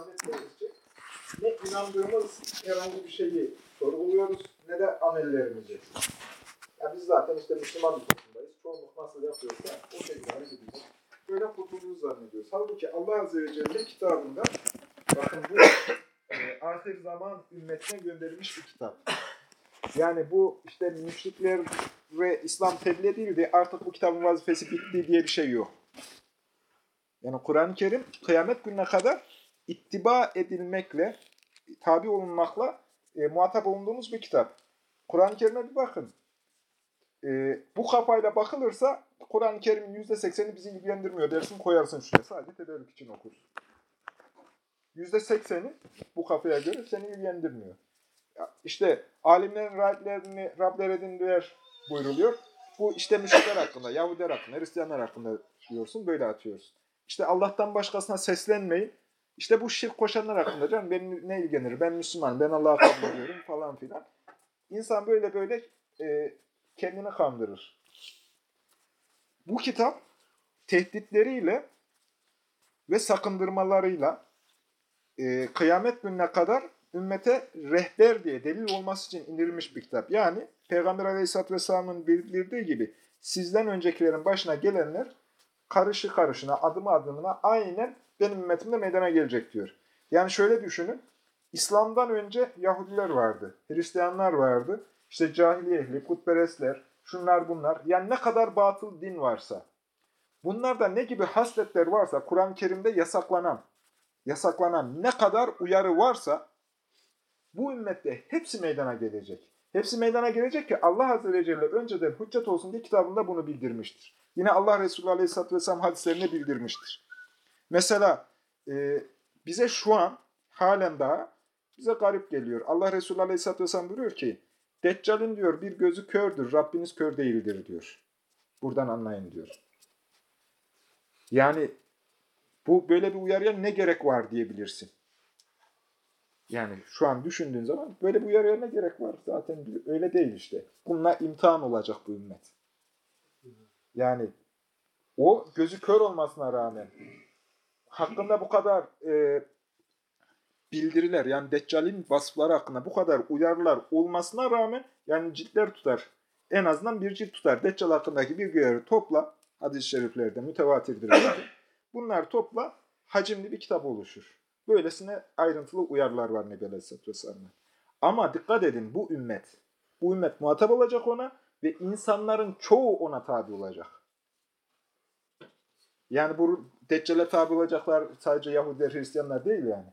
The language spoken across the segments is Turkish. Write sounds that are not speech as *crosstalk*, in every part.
zannetmeyizce ne inandığımız herhangi bir şeyi sorguluyoruz ne de amellerimizi. Ya biz zaten işte Müslüman bir toplumdayız. Çoğunluk nasıl yapıyorsa o şekilde hareket edeceğiz. Böyle kurtulduğumuzu zannediyoruz. Halbuki Allah Azze ve Celle kitabında bakın bu e, ahir zaman ümmetine gönderilmiş bir kitap. Yani bu işte müşrikler ve İslam tebliğ edildi. Artık bu kitabın vazifesi bitti diye bir şey yok. Yani Kur'an-ı Kerim kıyamet gününe kadar ittiba edilmekle, tabi olunmakla e, muhatap olunduğumuz bir kitap. Kur'an-ı Kerim'e bir bakın. E, bu kafayla bakılırsa Kur'an-ı Kerim'in %80'i bizi ilgilendirmiyor dersin koyarsın şuraya. Sadece tedarik için okursun. %80'i bu kafaya göre seni ilgilendirmiyor. İşte alimlerin Rablerini, Rabler edindiler buyruluyor. Bu işte müşrikler hakkında, Yahudiler hakkında, Hristiyanlar hakkında diyorsun, böyle atıyorsun. İşte Allah'tan başkasına seslenmeyin. İşte bu şirk koşanlar hakkında canım beni ne ilgilenir? Ben Müslüman, ben Allah'a kabul falan filan. İnsan böyle böyle e, kendini kandırır. Bu kitap tehditleriyle ve sakındırmalarıyla e, kıyamet gününe kadar ümmete rehber diye delil olması için indirilmiş bir kitap. Yani Peygamber Aleyhisselatü Vesselam'ın bildirdiği gibi sizden öncekilerin başına gelenler karışı karışına, adımı adımına aynen benim ümmetimde meydana gelecek diyor. Yani şöyle düşünün, İslam'dan önce Yahudiler vardı, Hristiyanlar vardı, işte cahiliye ehli, putperestler, şunlar bunlar. Yani ne kadar batıl din varsa, bunlarda ne gibi hasletler varsa, Kur'an-ı Kerim'de yasaklanan, yasaklanan ne kadar uyarı varsa, bu ümmette hepsi meydana gelecek. Hepsi meydana gelecek ki Allah Azze ve Celle önceden hüccet olsun diye kitabında bunu bildirmiştir. Yine Allah Resulü Aleyhisselatü Vesselam hadislerine bildirmiştir. Mesela e, bize şu an halen daha bize garip geliyor. Allah Resulü Aleyhisselatü Vesselam buyuruyor ki Deccal'in diyor bir gözü kördür, Rabbiniz kör değildir diyor. Buradan anlayın diyor. Yani bu böyle bir uyarıya ne gerek var diyebilirsin. Yani şu an düşündüğün zaman böyle bir uyarıya ne gerek var? Zaten öyle değil işte. Bununla imtihan olacak bu ümmet. Yani o gözü kör olmasına rağmen hakkında bu kadar e, bildiriler yani Deccal'in vasıfları hakkında bu kadar uyarılar olmasına rağmen yani ciltler tutar. En azından bir cilt tutar. Deccal hakkındaki bilgileri topla. Hadis-i şeriflerde mütevatirdir. Bunlar topla hacimli bir kitap oluşur. Böylesine ayrıntılı uyarılar var Nebi Aleyhisselatü Vesselam'dan. Ama dikkat edin bu ümmet, bu ümmet muhatap olacak ona ve insanların çoğu ona tabi olacak. Yani bu Deccal'e tabi olacaklar sadece Yahudiler, Hristiyanlar değil yani.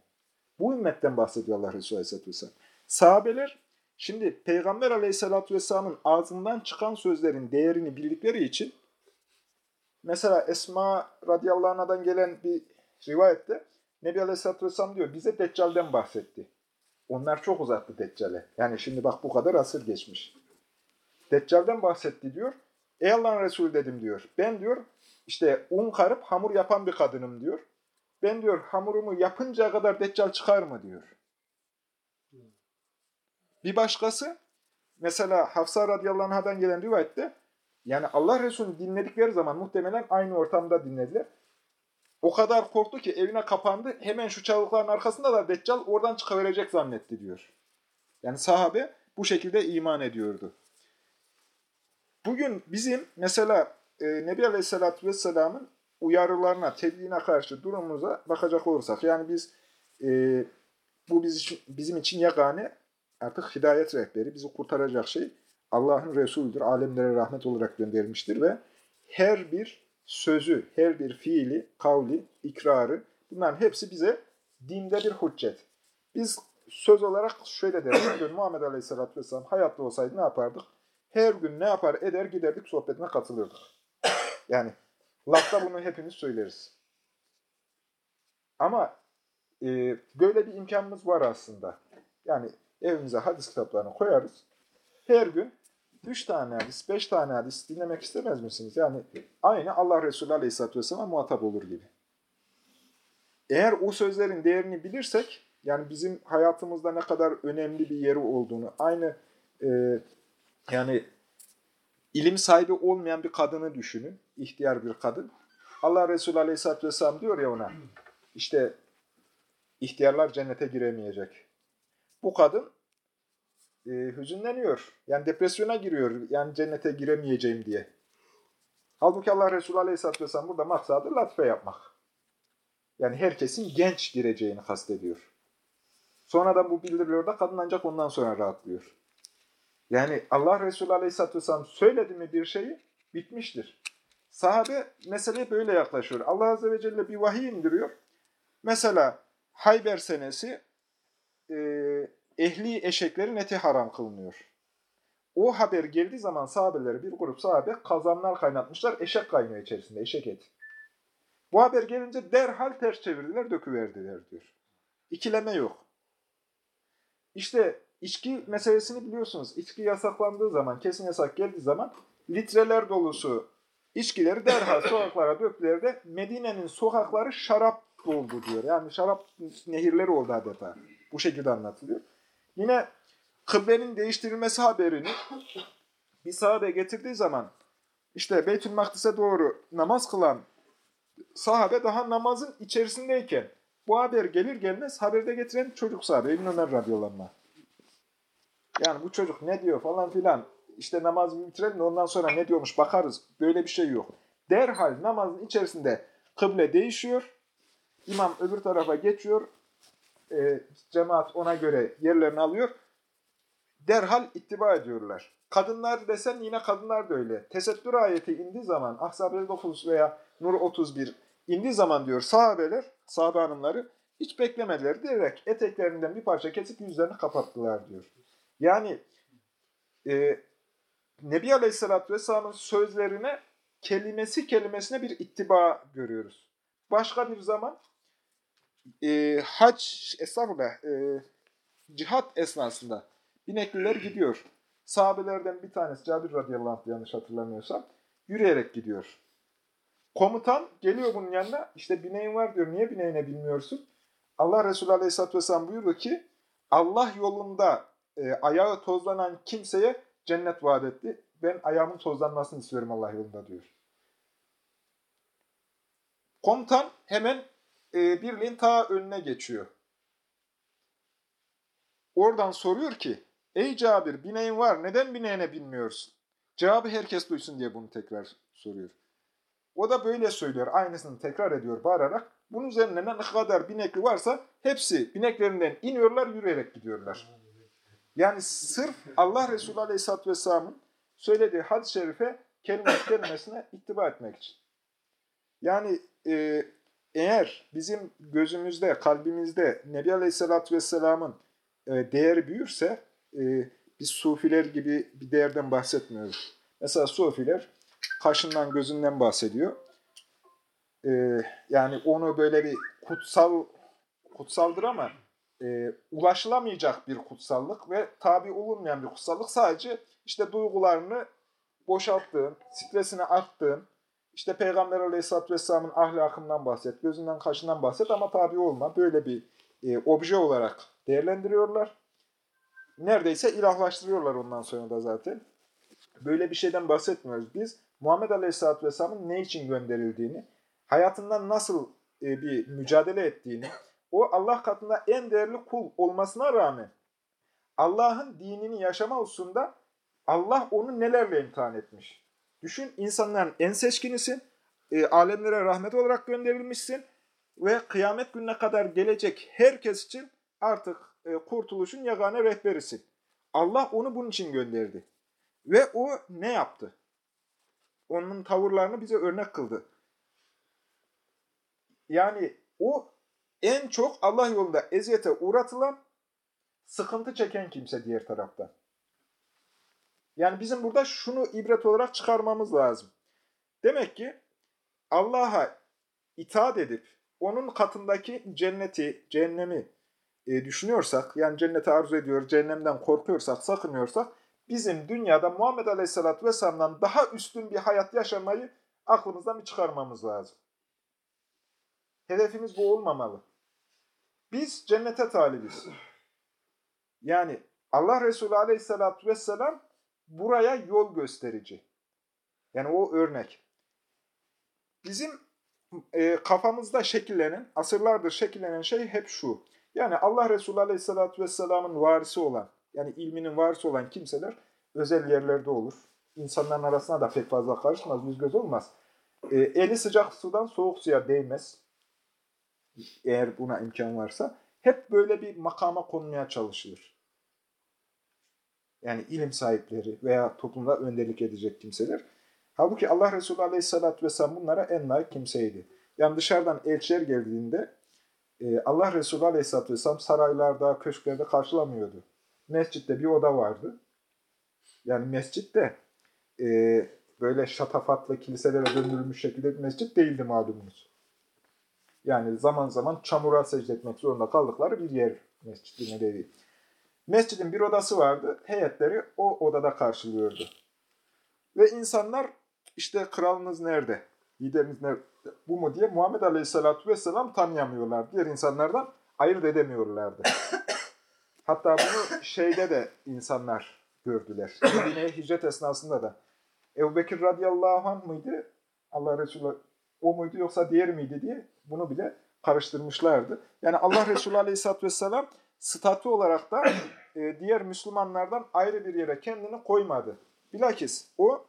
Bu ümmetten bahsediyor Allah Resulü Aleyhisselatü Vesselam. Sahabeler, şimdi Peygamber Aleyhisselatü Vesselam'ın ağzından çıkan sözlerin değerini bildikleri için, mesela Esma radıyallahu anh'dan gelen bir rivayette, Nebi Aleyhisselatü Vesselam diyor, bize Deccal'den bahsetti. Onlar çok uzattı Deccal'e. Yani şimdi bak bu kadar asır geçmiş. Deccal'den bahsetti diyor. Ey Allah'ın Resulü dedim diyor. Ben diyor işte un karıp hamur yapan bir kadınım diyor. Ben diyor hamurumu yapıncaya kadar deccal çıkar mı diyor. Bir başkası mesela Hafsa radıyallahu anh'dan gelen rivayette yani Allah Resulü'nü dinledikleri zaman muhtemelen aynı ortamda dinlediler. O kadar korktu ki evine kapandı. Hemen şu çalıkların arkasında da Deccal oradan çıkaverecek zannetti diyor. Yani sahabe bu şekilde iman ediyordu. Bugün bizim mesela e, Nebi Aleyhisselatü Vesselam'ın uyarılarına, tebliğine karşı durumumuza bakacak olursak, yani biz e, bu biz için, bizim için yegane artık hidayet rehberi, bizi kurtaracak şey Allah'ın Resulüdür, alemlere rahmet olarak göndermiştir ve her bir sözü, her bir fiili, kavli, ikrarı bunların hepsi bize dinde bir hüccet. Biz söz olarak şöyle deriz, Muhammed Aleyhisselatü Vesselam hayatta olsaydı ne yapardık? Her gün ne yapar eder giderdik sohbetine katılırdık. Yani lafta bunu hepimiz söyleriz. Ama e, böyle bir imkanımız var aslında. Yani evimize hadis kitaplarını koyarız. Her gün üç tane hadis, beş tane hadis dinlemek istemez misiniz? Yani aynı Allah Resulü Aleyhisselatü Vesselam'a muhatap olur gibi. Eğer o sözlerin değerini bilirsek, yani bizim hayatımızda ne kadar önemli bir yeri olduğunu, aynı e, yani ilim sahibi olmayan bir kadını düşünün, ihtiyar bir kadın. Allah Resulü Aleyhisselatü Vesselam diyor ya ona, işte ihtiyarlar cennete giremeyecek. Bu kadın e, hüzünleniyor. Yani depresyona giriyor. Yani cennete giremeyeceğim diye. Halbuki Allah Resulü Aleyhisselatü Vesselam burada maksadı latife yapmak. Yani herkesin genç gireceğini kastediyor. Sonradan bu bildiriliyor da kadın ancak ondan sonra rahatlıyor. Yani Allah Resulü Aleyhisselatü Vesselam söyledi mi bir şeyi bitmiştir. Sahabe meseleye böyle yaklaşıyor. Allah Azze ve Celle bir vahiy indiriyor. Mesela Hayber senesi e, ehli eşeklerin eti haram kılınıyor. O haber geldiği zaman sahabeleri bir grup sahabe kazanlar kaynatmışlar. Eşek kaynıyor içerisinde, eşek eti. Bu haber gelince derhal ters çevirdiler, döküverdiler diyor. İkileme yok. İşte içki meselesini biliyorsunuz. İçki yasaklandığı zaman, kesin yasak geldiği zaman litreler dolusu içkileri derhal *coughs* sokaklara döktüler de Medine'nin sokakları şarap doldu diyor. Yani şarap nehirleri oldu adeta. Bu şekilde anlatılıyor. Yine kıblenin değiştirilmesi haberini bir sahabe getirdiği zaman işte Beytül Makdis'e doğru namaz kılan sahabe daha namazın içerisindeyken bu haber gelir gelmez haberde getiren çocuk sahabe İbn Ömer radıyallahu anh. Yani bu çocuk ne diyor falan filan işte namazı bitirelim de ondan sonra ne diyormuş bakarız. Böyle bir şey yok. Derhal namazın içerisinde kıble değişiyor. İmam öbür tarafa geçiyor. E, cemaat ona göre yerlerini alıyor. Derhal ittiba ediyorlar. Kadınlar desen yine kadınlar da öyle. Tesettür ayeti indiği zaman Ahzab 59 veya Nur 31 indiği zaman diyor sahabeler, sahabe hanımları hiç beklemediler. Direkt eteklerinden bir parça kesip yüzlerini kapattılar diyor. Yani e, Nebi Aleyhisselatü Vesselam'ın sözlerine kelimesi kelimesine bir ittiba görüyoruz. Başka bir zaman e, hac, estağfurullah, e, cihat esnasında binekliler gidiyor. Sahabelerden bir tanesi Cabir radıyallahu anh yanlış hatırlamıyorsam yürüyerek gidiyor. Komutan geliyor bunun yanına işte bineğin var diyor. Niye bineğine bilmiyorsun? Allah Resulü aleyhisselatü vesselam buyurdu ki Allah yolunda e, ayağı tozlanan kimseye cennet vaat etti. Ben ayağımın tozlanmasını istiyorum Allah yolunda diyor. Komutan hemen e, birliğin ta önüne geçiyor. Oradan soruyor ki, ey Cabir bineğin var neden bineğine binmiyorsun? Cevabı herkes duysun diye bunu tekrar soruyor. O da böyle söylüyor, aynısını tekrar ediyor bağırarak. Bunun üzerine ne kadar binekli varsa hepsi bineklerinden iniyorlar, yürüyerek gidiyorlar. Yani sırf Allah Resulü Aleyhisselatü Vesselam'ın söylediği hadis-i şerife kelime kelimesine ittiba etmek için. Yani e, eğer bizim gözümüzde, kalbimizde Nebi Aleyhisselatü Vesselam'ın e, değeri büyürse e, biz sufiler gibi bir değerden bahsetmiyoruz. Mesela sufiler kaşından gözünden bahsediyor. E, yani onu böyle bir kutsal kutsaldır ama e, ulaşılamayacak bir kutsallık ve tabi olunmayan bir kutsallık sadece işte duygularını boşalttığın, stresini attığın, işte Peygamber Aleyhisselatü Vesselam'ın ahlakından bahset, gözünden kaşından bahset ama tabi olma. Böyle bir e, obje olarak değerlendiriyorlar. Neredeyse ilahlaştırıyorlar ondan sonra da zaten. Böyle bir şeyden bahsetmiyoruz. Biz Muhammed Aleyhisselatü Vesselam'ın ne için gönderildiğini, hayatından nasıl e, bir mücadele ettiğini, o Allah katında en değerli kul olmasına rağmen Allah'ın dinini yaşama hususunda Allah onu nelerle imtihan etmiş. Düşün insanların en seçkinisin, e, alemlere rahmet olarak gönderilmişsin ve kıyamet gününe kadar gelecek herkes için artık e, kurtuluşun yagane rehberisin. Allah onu bunun için gönderdi. Ve o ne yaptı? Onun tavırlarını bize örnek kıldı. Yani o en çok Allah yolunda eziyete uğratılan, sıkıntı çeken kimse diğer tarafta. Yani bizim burada şunu ibret olarak çıkarmamız lazım. Demek ki Allah'a itaat edip onun katındaki cenneti, cehennemi e, düşünüyorsak, yani cenneti arzu ediyor, cehennemden korkuyorsak, sakınıyorsak, bizim dünyada Muhammed Aleyhisselatü Vesselam'dan daha üstün bir hayat yaşamayı aklımızdan bir çıkarmamız lazım. Hedefimiz bu olmamalı. Biz cennete talibiz. Yani Allah Resulü Aleyhisselatü Vesselam buraya yol gösterici. Yani o örnek. Bizim e, kafamızda şekillenen, asırlardır şekillenen şey hep şu. Yani Allah Resulü Aleyhisselatü Vesselam'ın varisi olan, yani ilminin varisi olan kimseler özel yerlerde olur. İnsanların arasına da pek fazla karışmaz, yüz göz olmaz. E, eli sıcak sudan soğuk suya değmez. Eğer buna imkan varsa. Hep böyle bir makama konmaya çalışılır. Yani ilim sahipleri veya toplumda önderlik edecek kimseler. Halbuki Allah Resulü Aleyhisselatü Vesselam bunlara en layık kimseydi. Yani dışarıdan elçiler geldiğinde e, Allah Resulü Aleyhisselatü Vesselam saraylarda, köşklerde karşılamıyordu. Mescitte bir oda vardı. Yani mescitte e, böyle şatafatlı kiliselere döndürülmüş şekilde bir mescit değildi malumunuz. Yani zaman zaman çamura secde etmek zorunda kaldıkları bir yer Mescid-i Nebevi. Mescidin bir odası vardı. Heyetleri o odada karşılıyordu. Ve insanlar işte kralınız nerede? Lideriniz nerede? Bu mu diye Muhammed Aleyhisselatü Vesselam tanıyamıyorlar. Diğer insanlardan ayırt edemiyorlardı. *coughs* Hatta bunu şeyde de insanlar gördüler. *coughs* Medine'ye hicret esnasında da. Ebu Bekir radıyallahu anh mıydı? Allah Resulü o muydu yoksa diğer miydi diye bunu bile karıştırmışlardı. Yani Allah Resulü aleyhisselatü vesselam statü olarak da e, diğer Müslümanlardan ayrı bir yere kendini koymadı. Bilakis o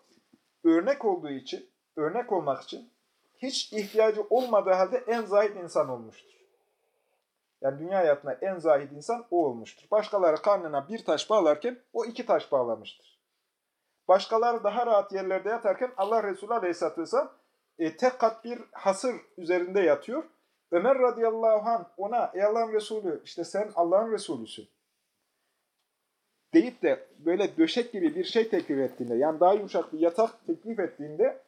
örnek olduğu için, örnek olmak için hiç ihtiyacı olmadığı halde en zahid insan olmuştur. Yani dünya hayatında en zahid insan o olmuştur. Başkaları karnına bir taş bağlarken o iki taş bağlamıştır. Başkaları daha rahat yerlerde yatarken Allah Resulü Aleyhisselatü Vesselam e, tek kat bir hasır üzerinde yatıyor. Ömer radıyallahu anh ona ey Allah'ın Resulü işte sen Allah'ın Resulüsün deyip de böyle döşek gibi bir şey teklif ettiğinde yani daha yumuşak bir yatak teklif ettiğinde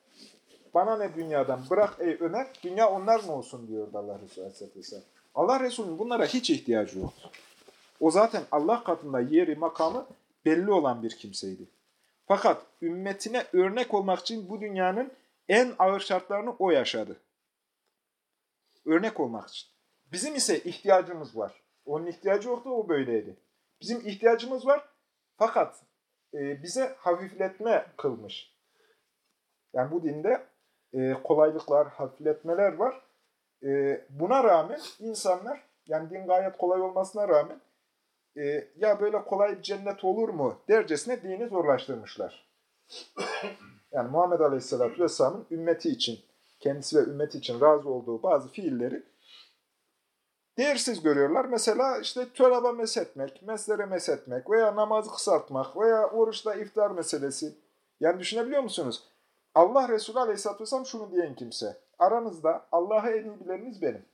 bana ne dünyadan bırak ey Ömer dünya onlar mı olsun diyordu Allah Resulü aleyhisselatü vesselam. Allah Resulü'nün bunlara hiç ihtiyacı yoktu. O zaten Allah katında yeri, makamı belli olan bir kimseydi. Fakat ümmetine örnek olmak için bu dünyanın en ağır şartlarını o yaşadı. Örnek olmak için. Bizim ise ihtiyacımız var. Onun ihtiyacı yoktu, o böyleydi. Bizim ihtiyacımız var fakat e, bize hafifletme kılmış. Yani bu dinde e, kolaylıklar, hafifletmeler var. E, buna rağmen insanlar, yani din gayet kolay olmasına rağmen e, ya böyle kolay bir cennet olur mu dercesine dini zorlaştırmışlar. Yani Muhammed Aleyhisselatü Vesselam'ın ümmeti için, kendisi ve ümmeti için razı olduğu bazı fiilleri değersiz görüyorlar. Mesela işte çoraba mesetmek, meslere mesetmek veya namazı kısaltmak veya oruçta iftar meselesi. Yani düşünebiliyor musunuz? Allah Resulü Aleyhisselatü Vesselam şunu diyen kimse. Aranızda Allah'ı en iyi bileniniz benim.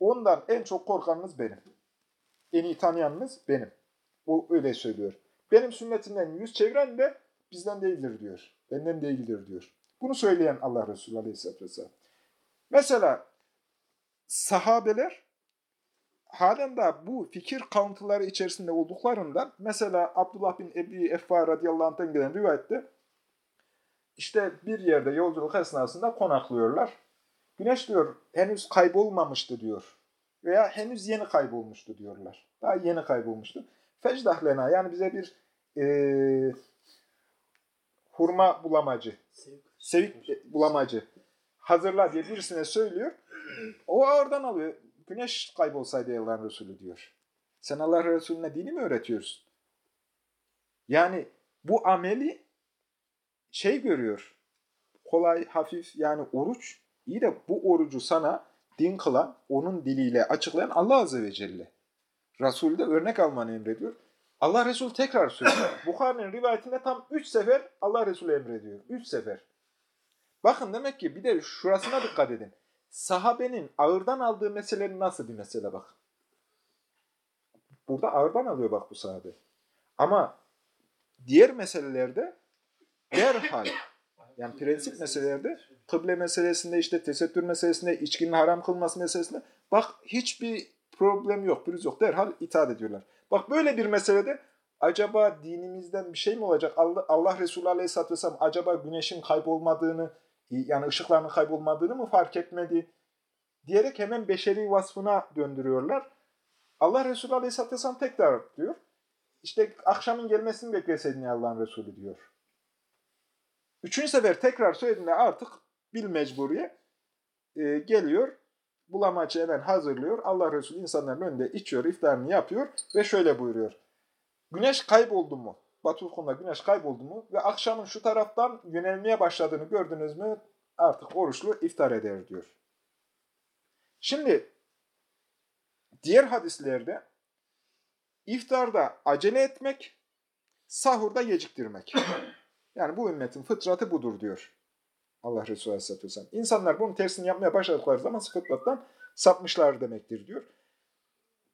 Ondan en çok korkanınız benim. En iyi tanıyanınız benim. O öyle söylüyor. Benim sünnetimden yüz çeviren de bizden değildir diyor. Benden değildir diyor. Bunu söyleyen Allah Resulü Aleyhisselatü Vesselam. Mesela sahabeler halen daha bu fikir kalıntıları içerisinde olduklarından mesela Abdullah bin Ebi Effa radıyallahu anh'tan gelen rivayette işte bir yerde yolculuk esnasında konaklıyorlar. Güneş diyor henüz kaybolmamıştı diyor. Veya henüz yeni kaybolmuştu diyorlar. Daha yeni kaybolmuştu. Fecdahlena yani bize bir e, hurma bulamacı, sevik bulamacı hazırla diye birisine söylüyor. O oradan alıyor. Güneş kaybolsaydı Allah'ın Resulü diyor. Sen Allah Resulüne dini mi öğretiyorsun? Yani bu ameli şey görüyor. Kolay, hafif yani oruç. İyi de bu orucu sana din kılan, onun diliyle açıklayan Allah Azze ve Celle. Resulü de örnek almanı emrediyor. Allah Resulü tekrar söylüyor. *clears throat* Bukhari'nin rivayetinde tam üç sefer Allah Resulü emrediyor. Üç sefer. Bakın demek ki bir de şurasına dikkat edin. Sahabenin ağırdan aldığı meselenin nasıl bir mesele bak. Burada ağırdan alıyor bak bu sahabe. Ama diğer meselelerde derhal yani prensip meselelerde kıble meselesinde işte tesettür meselesinde içkinin haram kılması meselesinde bak hiçbir problem yok, pürüz yok. Derhal itaat ediyorlar. Bak böyle bir meselede acaba dinimizden bir şey mi olacak? Allah, Allah Resulü Aleyhisselatü Vesselam acaba güneşin kaybolmadığını, yani ışıklarının kaybolmadığını mı fark etmedi? Diyerek hemen beşeri vasfına döndürüyorlar. Allah Resulü Aleyhisselatü Vesselam tekrar diyor. İşte akşamın gelmesini bekleseydin ya Allah'ın Resulü diyor. Üçüncü sefer tekrar söylediğinde artık bil mecburiye e, geliyor. Bulamaçı hemen hazırlıyor. Allah Resulü insanların önünde içiyor, iftarını yapıyor ve şöyle buyuruyor. Güneş kayboldu mu? Batı güneş kayboldu mu? Ve akşamın şu taraftan yönelmeye başladığını gördünüz mü? Artık oruçlu iftar eder diyor. Şimdi diğer hadislerde iftarda acele etmek, sahurda geciktirmek. Yani bu ümmetin fıtratı budur diyor. Allah Resulü Aleyhisselatü Vesselam. İnsanlar bunun tersini yapmaya başladıkları zaman fıtrattan sapmışlar demektir diyor.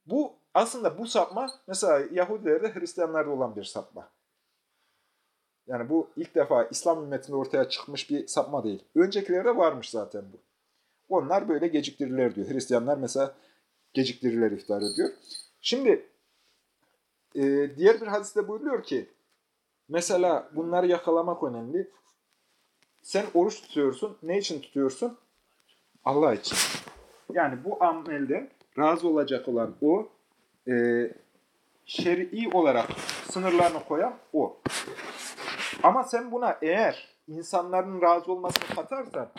Bu aslında bu sapma mesela Yahudilerde Hristiyanlarda olan bir sapma. Yani bu ilk defa İslam ümmetinde ortaya çıkmış bir sapma değil. Öncekilerde varmış zaten bu. Onlar böyle geciktirirler diyor. Hristiyanlar mesela geciktirirler iftar ediyor. Şimdi e, diğer bir hadiste buyuruyor ki mesela bunları yakalamak önemli. Sen oruç tutuyorsun. Ne için tutuyorsun? Allah için. Yani bu amelden razı olacak olan o, e, şer'i olarak sınırlarını koyan o. Ama sen buna eğer insanların razı olmasını katarsan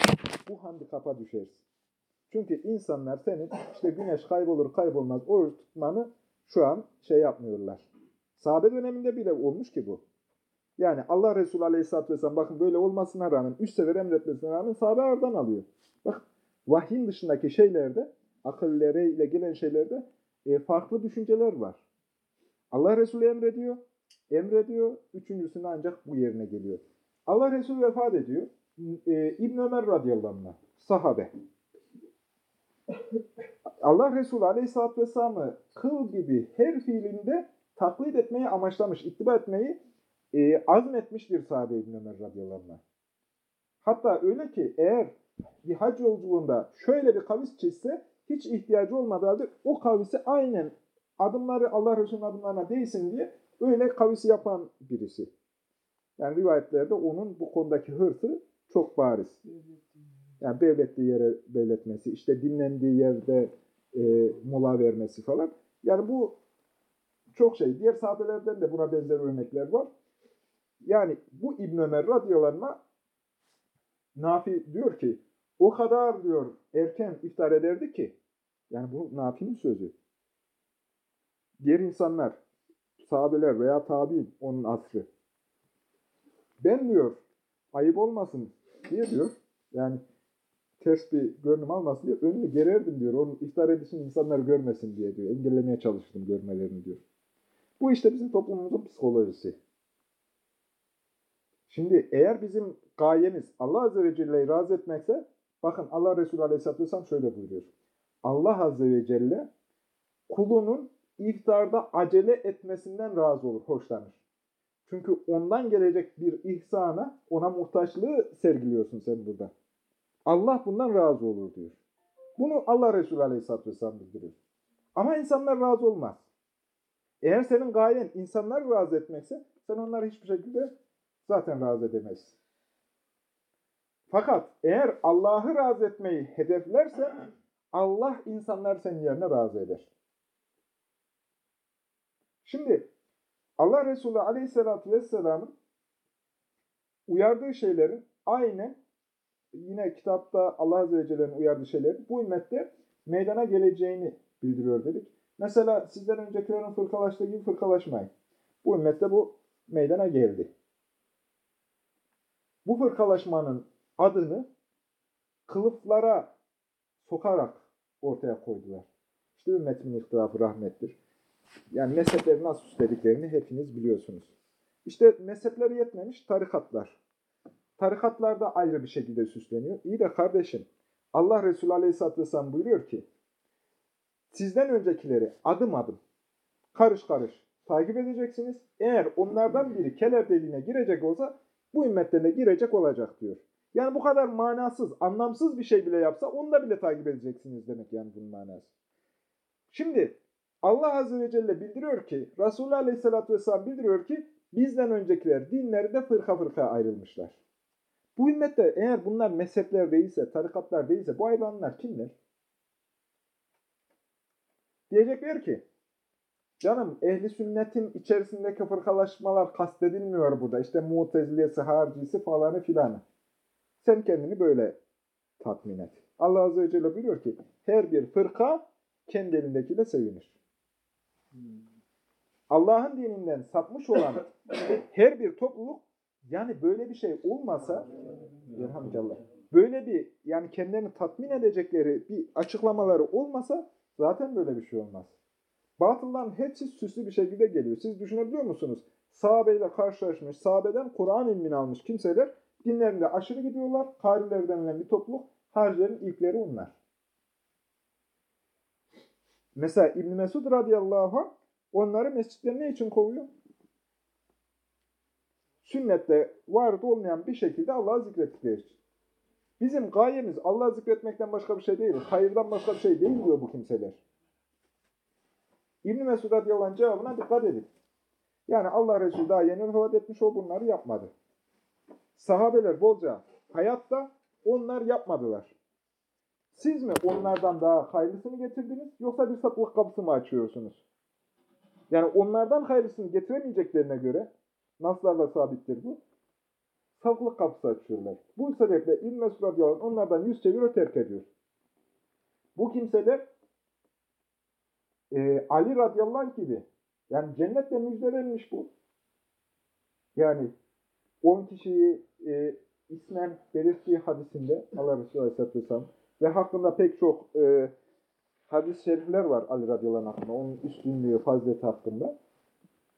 bu handikapa düşersin. Çünkü insanlar senin işte güneş kaybolur kaybolmaz oruç tutmanı şu an şey yapmıyorlar. Sahabe döneminde bile olmuş ki bu. Yani Allah Resulü Aleyhisselatü Vesselam bakın böyle olmasına rağmen, üç sefer emretmesine rağmen sahabe aradan alıyor. Bak vahyin dışındaki şeylerde, akılları ile gelen şeylerde e, farklı düşünceler var. Allah Resulü emrediyor, emrediyor, üçüncüsünde ancak bu yerine geliyor. Allah Resulü vefat ediyor. E, İbn Ömer radıyallahu anh, sahabe. Allah Resulü Aleyhisselatü Vesselam'ı kıl gibi her fiilinde taklit etmeyi amaçlamış, ittiba etmeyi e, azmetmiş bir sahabe İbn Ömer radıyallahu. Hatta öyle ki eğer bir hac yolculuğunda şöyle bir kavis çizse hiç ihtiyacı olmadığı halde o kavisi aynen adımları Allah Resulü'nün adımlarına değsin diye öyle kavisi yapan birisi. Yani rivayetlerde onun bu konudaki hırsı çok bariz. Yani devlettiği yere devletmesi, işte dinlendiği yerde e, mola vermesi falan. Yani bu çok şey. Diğer sahabelerden de buna benzer örnekler var. Yani bu İbn Ömer radıyallahu Nafi diyor ki o kadar diyor erken iftar ederdi ki yani bu Nafi'nin sözü. Diğer insanlar, sahabeler veya tabi'in onun asrı. Ben diyor ayıp olmasın diye diyor. Yani ters bir görünüm almasın diye önünü gererdim diyor. Onun iftar edişini insanlar görmesin diye diyor. Engellemeye çalıştım görmelerini diyor. Bu işte bizim toplumumuzun psikolojisi. Şimdi eğer bizim gayemiz Allah Azze ve Celle'yi razı etmekse, bakın Allah Resulü Aleyhisselatü Vesselam şöyle buyuruyor. Allah Azze ve Celle kulunun iftarda acele etmesinden razı olur, hoşlanır. Çünkü ondan gelecek bir ihsana, ona muhtaçlığı sergiliyorsun sen burada. Allah bundan razı olur diyor. Bunu Allah Resulü Aleyhisselatü Vesselam bildiriyor. Ama insanlar razı olmaz. Eğer senin gayen insanlar razı etmekse, sen onları hiçbir şekilde zaten razı edemezsin. Fakat eğer Allah'ı razı etmeyi hedeflerse Allah insanlar senin yerine razı eder. Şimdi Allah Resulü Aleyhisselatü Vesselam'ın uyardığı şeylerin aynen yine kitapta Allah Azze ve Celle'nin uyardığı şeylerin bu ümmette meydana geleceğini bildiriyor dedik. Mesela sizden öncekilerin fırkalaştığı gibi fırkalaşmayın. Bu ümmette bu meydana geldi. Bu fırkalaşmanın adını kılıflara sokarak ortaya koydular. İşte ümmetimin ihtilafı rahmettir. Yani mezhepleri nasıl süslediklerini hepiniz biliyorsunuz. İşte mezhepleri yetmemiş tarikatlar. Tarikatlar da ayrı bir şekilde süsleniyor. İyi de kardeşim Allah Resulü Aleyhisselatü Vesselam buyuruyor ki sizden öncekileri adım adım karış karış takip edeceksiniz. Eğer onlardan biri keler deliğine girecek olsa bu ümmetlerine girecek olacak diyor. Yani bu kadar manasız, anlamsız bir şey bile yapsa onu da bile takip edeceksiniz demek yani bunun manası. Şimdi Allah Azze ve Celle bildiriyor ki, Resulullah Aleyhisselatü Vesselam bildiriyor ki bizden öncekiler dinlerinde fırka fırka ayrılmışlar. Bu ümmette eğer bunlar mezhepler değilse, tarikatlar değilse bu ayrılanlar kimler? Diyecekler ki, canım ehli sünnetin içerisindeki fırkalaşmalar kastedilmiyor burada. İşte muteziliyesi, haricisi falanı filanı. Sen kendini böyle tatmin et. Allah Azze ve Celle buyuruyor ki her bir fırka kendi elindekiyle sevinir. Allah'ın dininden sapmış olan *laughs* her bir topluluk yani böyle bir şey olmasa elhamdülillah böyle bir yani kendilerini tatmin edecekleri bir açıklamaları olmasa zaten böyle bir şey olmaz. Batılların hepsi süslü bir şekilde geliyor. Siz düşünebiliyor musunuz? Sahabeyle karşılaşmış, sahabeden Kur'an ilmini almış kimseler dinlerinde aşırı gidiyorlar. Kariler denilen bir topluluk. Haricilerin ilkleri onlar. Mesela İbn Mesud radıyallahu anh onları mescitten ne için kovuyor? Sünnette vardı olmayan bir şekilde Allah'ı zikrettikleri için. Bizim gayemiz Allah'ı zikretmekten başka bir şey değil. Hayırdan başka bir şey değil diyor bu kimseler. İbn-i Mesud radıyallahu cevabına dikkat edin. Yani Allah Resulü daha yeni vefat etmiş o bunları yapmadı. Sahabeler bolca hayatta onlar yapmadılar. Siz mi onlardan daha hayırlısını getirdiniz yoksa bir sapılık kapısı mı açıyorsunuz? Yani onlardan hayırlısını getiremeyeceklerine göre naslarla sabittir bu. Sapılık kapısı açıyorlar. Bu sebeple İbn Mesud radıyallahu onlardan yüz çeviriyor terk ediyor. Bu kimseler e, Ali radıyallahu anh gibi yani cennetle müjdelenmiş bu. Yani 10 kişiyi e, ismen belirttiği hadisinde Allah Resulü Aleyhisselatü Vesselam ve hakkında pek çok e, hadis-i şerifler var Ali radıyallahu anh hakkında. Onun üstünlüğü, fazileti hakkında.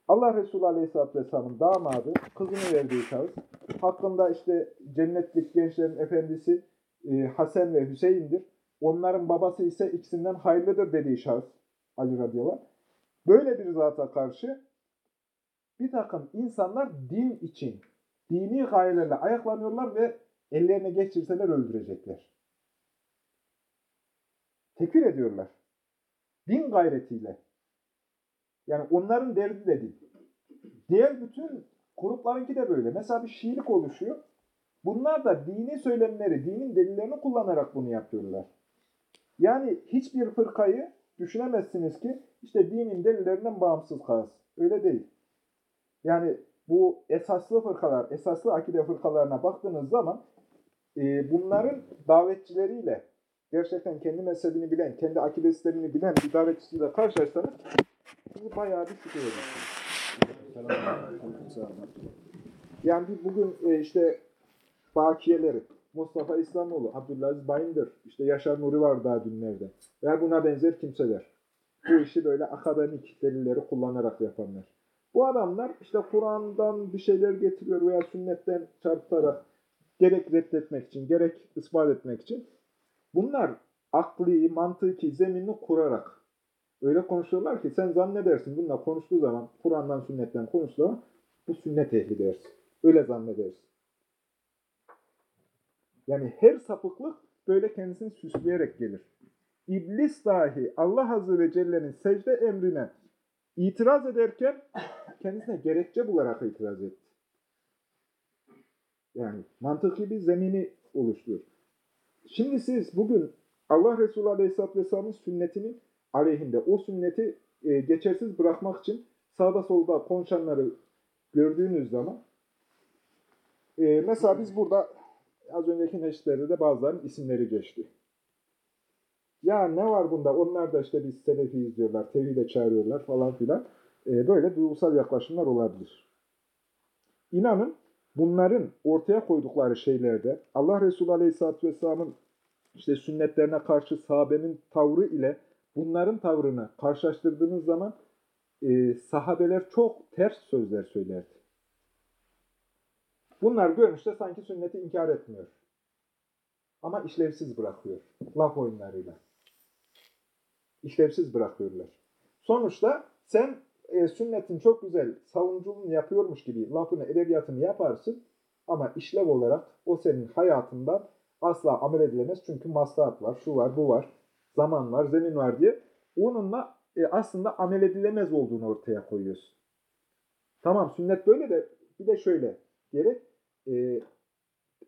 Allah Resulü Aleyhisselatü Vesselam'ın damadı, kızını verdiği şahıs, hakkında işte cennetlik gençlerin efendisi e, Hasan ve Hüseyin'dir. Onların babası ise ikisinden hayırlıdır dediği şahıs Ali radıyallahu. Böyle bir zata karşı bir takım insanlar din için, dini gayelerle ayaklanıyorlar ve ellerine geçirseler öldürecekler. Tekfir ediyorlar. Din gayretiyle. Yani onların derdi de değil. Diğer bütün gruplarınki de böyle. Mesela bir Şiilik oluşuyor. Bunlar da dini söylemleri, dinin delillerini kullanarak bunu yapıyorlar. Yani hiçbir fırkayı düşünemezsiniz ki işte dinin delillerinden bağımsız kalsın. Öyle değil. Yani bu esaslı fırkalar, esaslı akide fırkalarına baktığınız zaman e, bunların davetçileriyle gerçekten kendi mezhebini bilen, kendi akide sistemini bilen bir davetçisiyle karşılaşsanız sizi bayağı bir şükür edersiniz. Yani bugün e, işte bakiyeleri, Mustafa İslamoğlu, Abdülaziz Bayındır, işte Yaşar Nuri var daha dünlerde veya buna benzer kimseler. Bu işi böyle akademik delilleri kullanarak yapanlar. Bu adamlar işte Kur'an'dan bir şeyler getiriyor veya sünnetten çarpıtarak gerek reddetmek için, gerek ispat etmek için. Bunlar akli, mantıki zeminini kurarak öyle konuşuyorlar ki sen zannedersin bununla konuştuğu zaman, Kur'an'dan, sünnetten konuştuğu zaman bu sünnet ehli dersin. Öyle zannedersin. Yani her sapıklık böyle kendisini süsleyerek gelir. İblis dahi Allah Azze ve Celle'nin secde emrine itiraz ederken kendisine gerekçe bularak itiraz etti. Yani mantıklı bir zemini oluşturuyor. Şimdi siz bugün Allah Resulü Aleyhisselatü Vesselam'ın sünnetinin aleyhinde o sünneti e, geçersiz bırakmak için sağda solda konuşanları gördüğünüz zaman e, mesela biz burada az önceki neşitlerde de bazılarının isimleri geçti. Ya ne var bunda? Onlar da işte biz Selefi izliyorlar, tevhide çağırıyorlar falan filan. E, böyle duygusal yaklaşımlar olabilir. İnanın bunların ortaya koydukları şeylerde Allah Resulü Aleyhisselatü Vesselam'ın işte sünnetlerine karşı sahabenin tavrı ile bunların tavrını karşılaştırdığınız zaman e, sahabeler çok ters sözler söylerdi. Bunlar görünüşte sanki sünneti inkar etmiyor. Ama işlevsiz bırakıyor. Laf oyunlarıyla. İşlevsiz bırakıyorlar. Sonuçta sen e, sünnetin çok güzel savunuculuğunu yapıyormuş gibi lafını, edebiyatını yaparsın ama işlev olarak o senin hayatından asla amel edilemez. Çünkü maslahat var, şu var, bu var, zaman var, zemin var diye onunla e, aslında amel edilemez olduğunu ortaya koyuyorsun. Tamam sünnet böyle de bir de şöyle gerek e,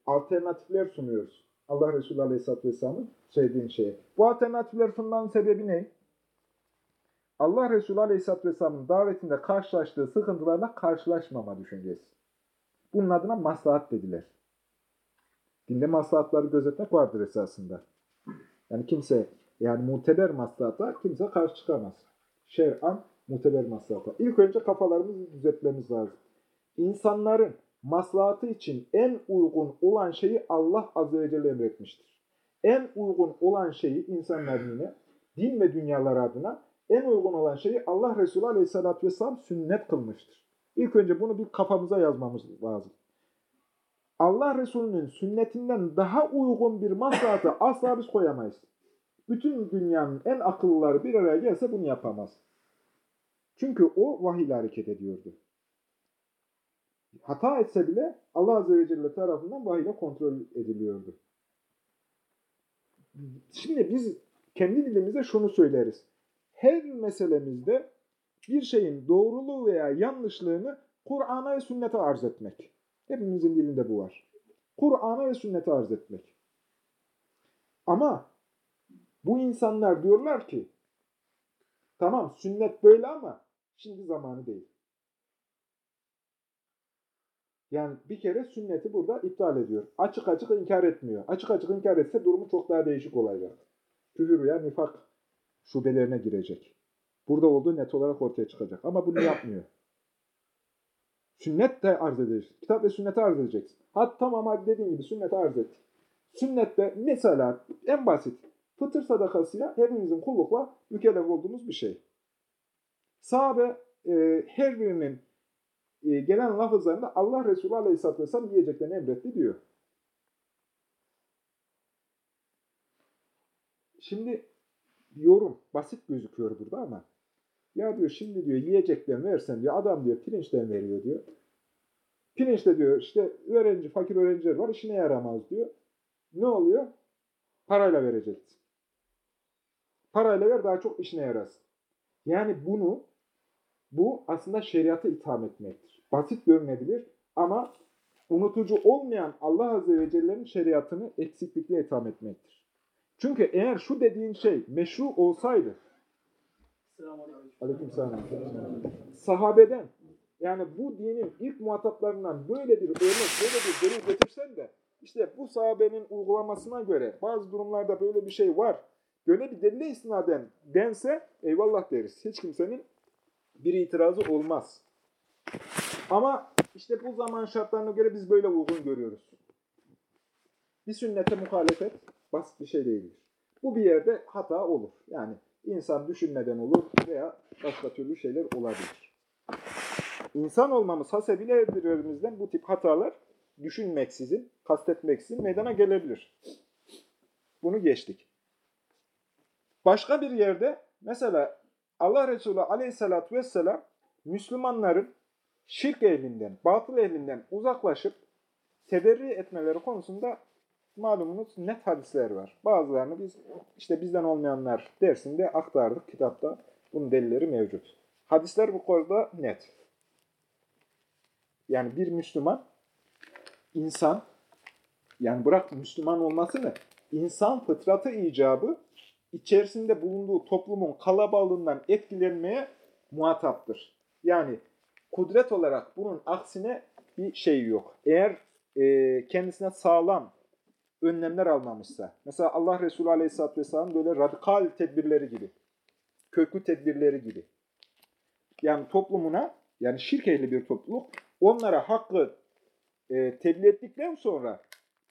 alternatifler sunuyoruz. Allah Resulü Aleyhisselatü Vesselam'ın söylediğin şeye. Bu alternatifler sunmanın sebebi ne? Allah Resulü Aleyhisselatü Vesselam'ın davetinde karşılaştığı sıkıntılarla karşılaşmama düşüncesi. Bunun adına maslahat dediler. Dinde maslahatları gözetmek vardır esasında. Yani kimse yani muteber maslahata kimse karşı çıkamaz. Şer'an muteber maslahata. İlk önce kafalarımızı düzeltmemiz lazım. İnsanların maslahatı için en uygun olan şeyi Allah Azze ve Celle emretmiştir. En uygun olan şeyi insanların yine din ve dünyalar adına en uygun olan şeyi Allah Resulü Aleyhisselatü Vesselam sünnet kılmıştır. İlk önce bunu bir kafamıza yazmamız lazım. Allah Resulü'nün sünnetinden daha uygun bir maslahatı asla biz koyamayız. Bütün dünyanın en akıllıları bir araya gelse bunu yapamaz. Çünkü o vahiyle hareket ediyordu. Hata etse bile Allah Azze ve Celle tarafından vahiyle kontrol ediliyordu. Şimdi biz kendi dilimize şunu söyleriz. Her meselemizde bir şeyin doğruluğu veya yanlışlığını Kur'an'a ve sünnete arz etmek. Hepimizin dilinde bu var. Kur'an'a ve sünnete arz etmek. Ama bu insanlar diyorlar ki tamam sünnet böyle ama şimdi zamanı değil. Yani bir kere sünneti burada iptal ediyor. Açık açık inkar etmiyor. Açık açık inkar etse durumu çok daha değişik olacak. Küfür veya nifak şubelerine girecek. Burada olduğu net olarak ortaya çıkacak. Ama bunu yapmıyor. *clears throat* Sünnet de arz edeceksin. Kitap ve sünneti arz edeceksin. Hatta tamam hadi dediğin gibi sünneti arz et. Sünnette mesela en basit fıtır sadakasıyla hepimizin kullukla mükellef olduğumuz bir şey. Sahabe e, her birinin e, gelen lafızlarında Allah Resulü Aleyhisselatü Vesselam yiyeceklerini emretti diyor. Şimdi yorum basit gözüküyor burada ama ya diyor şimdi diyor yiyecekten versen diyor adam diyor pirinçten veriyor diyor. Pirinçte diyor işte öğrenci, fakir öğrenciler var işine yaramaz diyor. Ne oluyor? Parayla vereceksin. Parayla ver daha çok işine yarasın. Yani bunu bu aslında şeriatı itham etmektir. Basit görünebilir ama unutucu olmayan Allah Azze ve Celle'nin şeriatını eksiklikle itham etmektir. Çünkü eğer şu dediğin şey meşru olsaydı Aleyküm selam. Sahabeden yani bu dinin ilk muhataplarından böyle bir örnek, böyle bir delil getirsen de işte bu sahabenin uygulamasına göre bazı durumlarda böyle bir şey var. Böyle bir delile isnaden dense eyvallah deriz. Hiç kimsenin bir itirazı olmaz. Ama işte bu zaman şartlarına göre biz böyle uygun görüyoruz. Bir sünnete muhalefet basit bir şey değildir. Bu bir yerde hata olur. Yani insan düşünmeden olur veya başka türlü şeyler olabilir. İnsan olmamız hasebilerimizden bu tip hatalar düşünmeksizin, kastetmeksizin meydana gelebilir. Bunu geçtik. Başka bir yerde mesela Allah Resulü aleyhissalatü vesselam Müslümanların şirk ehlinden, batıl ehlinden uzaklaşıp teberri etmeleri konusunda malumunuz net hadisler var. Bazılarını biz işte bizden olmayanlar dersinde aktardık kitapta. Bunun delilleri mevcut. Hadisler bu konuda net. Yani bir Müslüman insan yani bırak Müslüman olmasını insan fıtratı icabı içerisinde bulunduğu toplumun kalabalığından etkilenmeye muhataptır. Yani kudret olarak bunun aksine bir şey yok. Eğer e, kendisine sağlam önlemler almamışsa, mesela Allah Resulü Aleyhisselatü Vesselam böyle radikal tedbirleri gibi, köklü tedbirleri gibi. Yani toplumuna, yani şirk ehli bir topluluk, onlara hakkı e, tebliğ ettikten sonra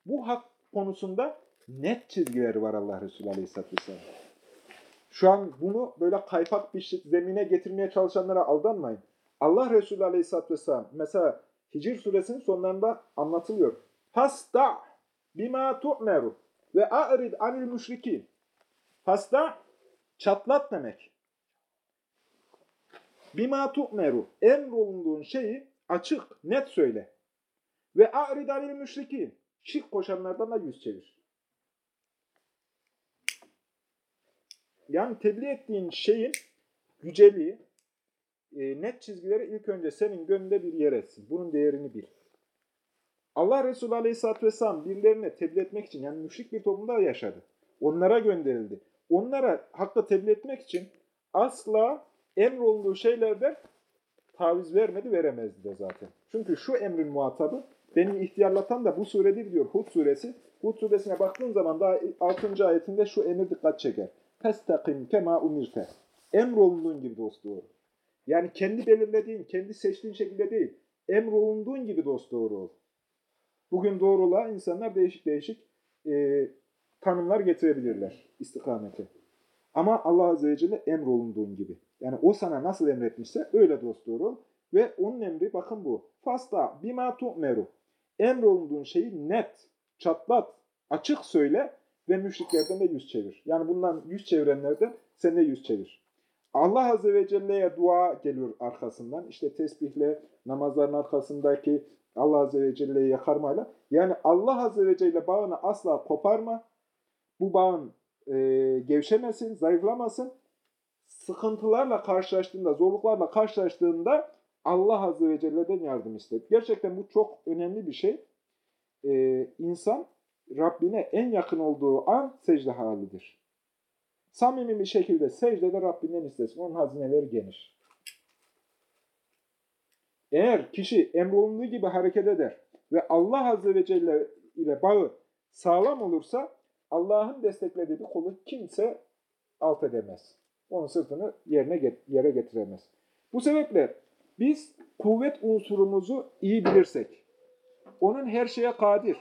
bu hak konusunda net çizgileri var Allah Resulü Aleyhisselatü Vesselam. Şu an bunu böyle kaypak bir zemine getirmeye çalışanlara aldanmayın. Allah Resulü Aleyhisselatü Vesselam mesela Hicr suresinin sonlarında anlatılıyor. Hasta bima tu'meru ve a'rid anil müşrikin. Hasta çatlat demek. Bima tu'meru emrolunduğun şeyi açık, net söyle. Ve a'rid anil müşrikin. Şirk koşanlardan da yüz çevir. Yani tebliğ ettiğin şeyin güceliği, e, net çizgileri ilk önce senin gönlünde bir yer etsin. Bunun değerini bil. Allah Resulü Aleyhisselatü Vesselam birilerine tebliğ etmek için, yani müşrik bir toplumda yaşadı. Onlara gönderildi. Onlara hakla tebliğ etmek için asla emrolunduğu şeylerden taviz vermedi, veremezdi de zaten. Çünkü şu emrin muhatabı, beni ihtiyarlatan da bu suredir diyor Hud suresi. Hud suresine baktığın zaman daha 6. ayetinde şu emir dikkat çeker. Festakim kema umirte. Emrolunduğun gibi dost doğru. Yani kendi belirlediğin, kendi seçtiğin şekilde değil. Emrolunduğun gibi dost doğru ol. Bugün doğruluğa insanlar değişik değişik e, tanımlar getirebilirler istikamete. Ama Allah Azze ve Celle emrolunduğun gibi. Yani o sana nasıl emretmişse öyle dost doğru ol. Ve onun emri bakın bu. Fasta bima tu'meru. Emrolunduğun şeyi net, çatlat, açık söyle ve müşriklerden de yüz çevir. Yani bundan yüz çevirenlerden sen de yüz çevir. Allah Azze ve Celle'ye dua geliyor arkasından. İşte tesbihle, namazların arkasındaki Allah Azze ve Celle'yi yakarmayla. Yani Allah Azze ve Celle bağını asla koparma. Bu bağın e, gevşemesin, zayıflamasın. Sıkıntılarla karşılaştığında, zorluklarla karşılaştığında Allah Azze ve Celle'den yardım iste. Gerçekten bu çok önemli bir şey. Ee, insan Rabbine en yakın olduğu an secde halidir. Samimi bir şekilde secdede Rabbinden istesin. Onun hazineleri geniş. Eğer kişi emrolunduğu gibi hareket eder ve Allah Azze ve Celle ile bağı sağlam olursa Allah'ın desteklediği bir kulu kimse alt edemez. Onun sırtını yerine yere getiremez. Bu sebeple biz kuvvet unsurumuzu iyi bilirsek, onun her şeye kadir,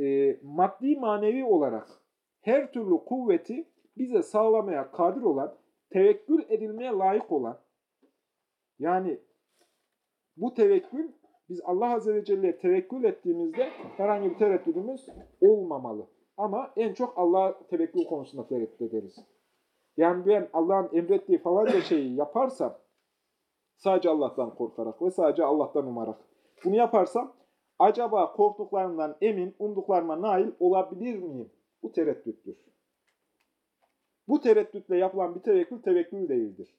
e, maddi manevi olarak her türlü kuvveti bize sağlamaya kadir olan, tevekkül edilmeye layık olan, yani bu tevekkül, biz Allah Azze ve Celle'ye tevekkül ettiğimizde herhangi bir tereddüdümüz olmamalı. Ama en çok Allah'a tevekkül konusunda tereddüt ederiz. Yani ben Allah'ın emrettiği falanca şeyi yaparsam, sadece Allah'tan korkarak ve sadece Allah'tan umarak bunu yaparsam, acaba korktuklarımdan emin, umduklarıma nail olabilir miyim? Bu tereddüttür. Bu tereddütle yapılan bir tevekkül, tevekkül değildir.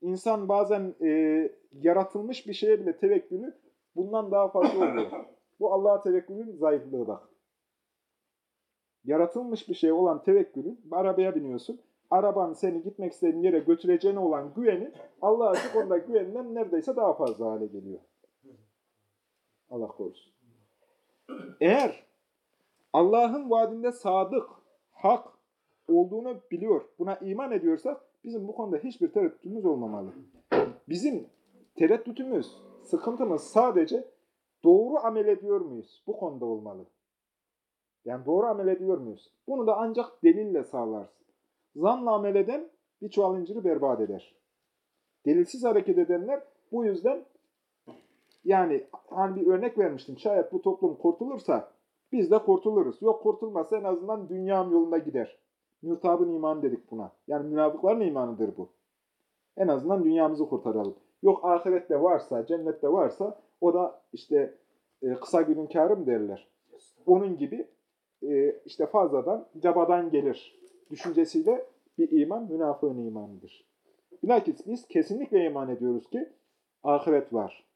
İnsan bazen e, yaratılmış bir şeye bile tevekkülü bundan daha fazla oluyor. Bu Allah'a tevekkülün zayıflığı bak. Yaratılmış bir şey olan tevekkülün, arabaya biniyorsun, araban seni gitmek istediğin yere götüreceğine olan güveni, Allah'a açık onda güveninden neredeyse daha fazla hale geliyor. Allah korusun. Eğer Allah'ın vaadinde sadık, hak olduğunu biliyor, buna iman ediyorsak bizim bu konuda hiçbir tereddütümüz olmamalı. Bizim tereddütümüz, sıkıntımız sadece doğru amel ediyor muyuz? Bu konuda olmalı. Yani doğru amel ediyor muyuz? Bunu da ancak delille sağlarsın. Zanla amel eden bir çuval inciri berbat eder. Delilsiz hareket edenler bu yüzden yani hani bir örnek vermiştim. Şayet bu toplum kurtulursa biz de kurtuluruz. Yok kurtulmazsa en azından dünyam yolunda gider. Mürtabın imanı dedik buna. Yani münafıkların imanıdır bu. En azından dünyamızı kurtaralım. Yok ahirette varsa, cennette varsa o da işte e, kısa günün kârı mı derler. Onun gibi e, işte fazladan, cabadan gelir düşüncesiyle bir iman münafığın imanıdır. Bilakis biz kesinlikle iman ediyoruz ki ahiret var.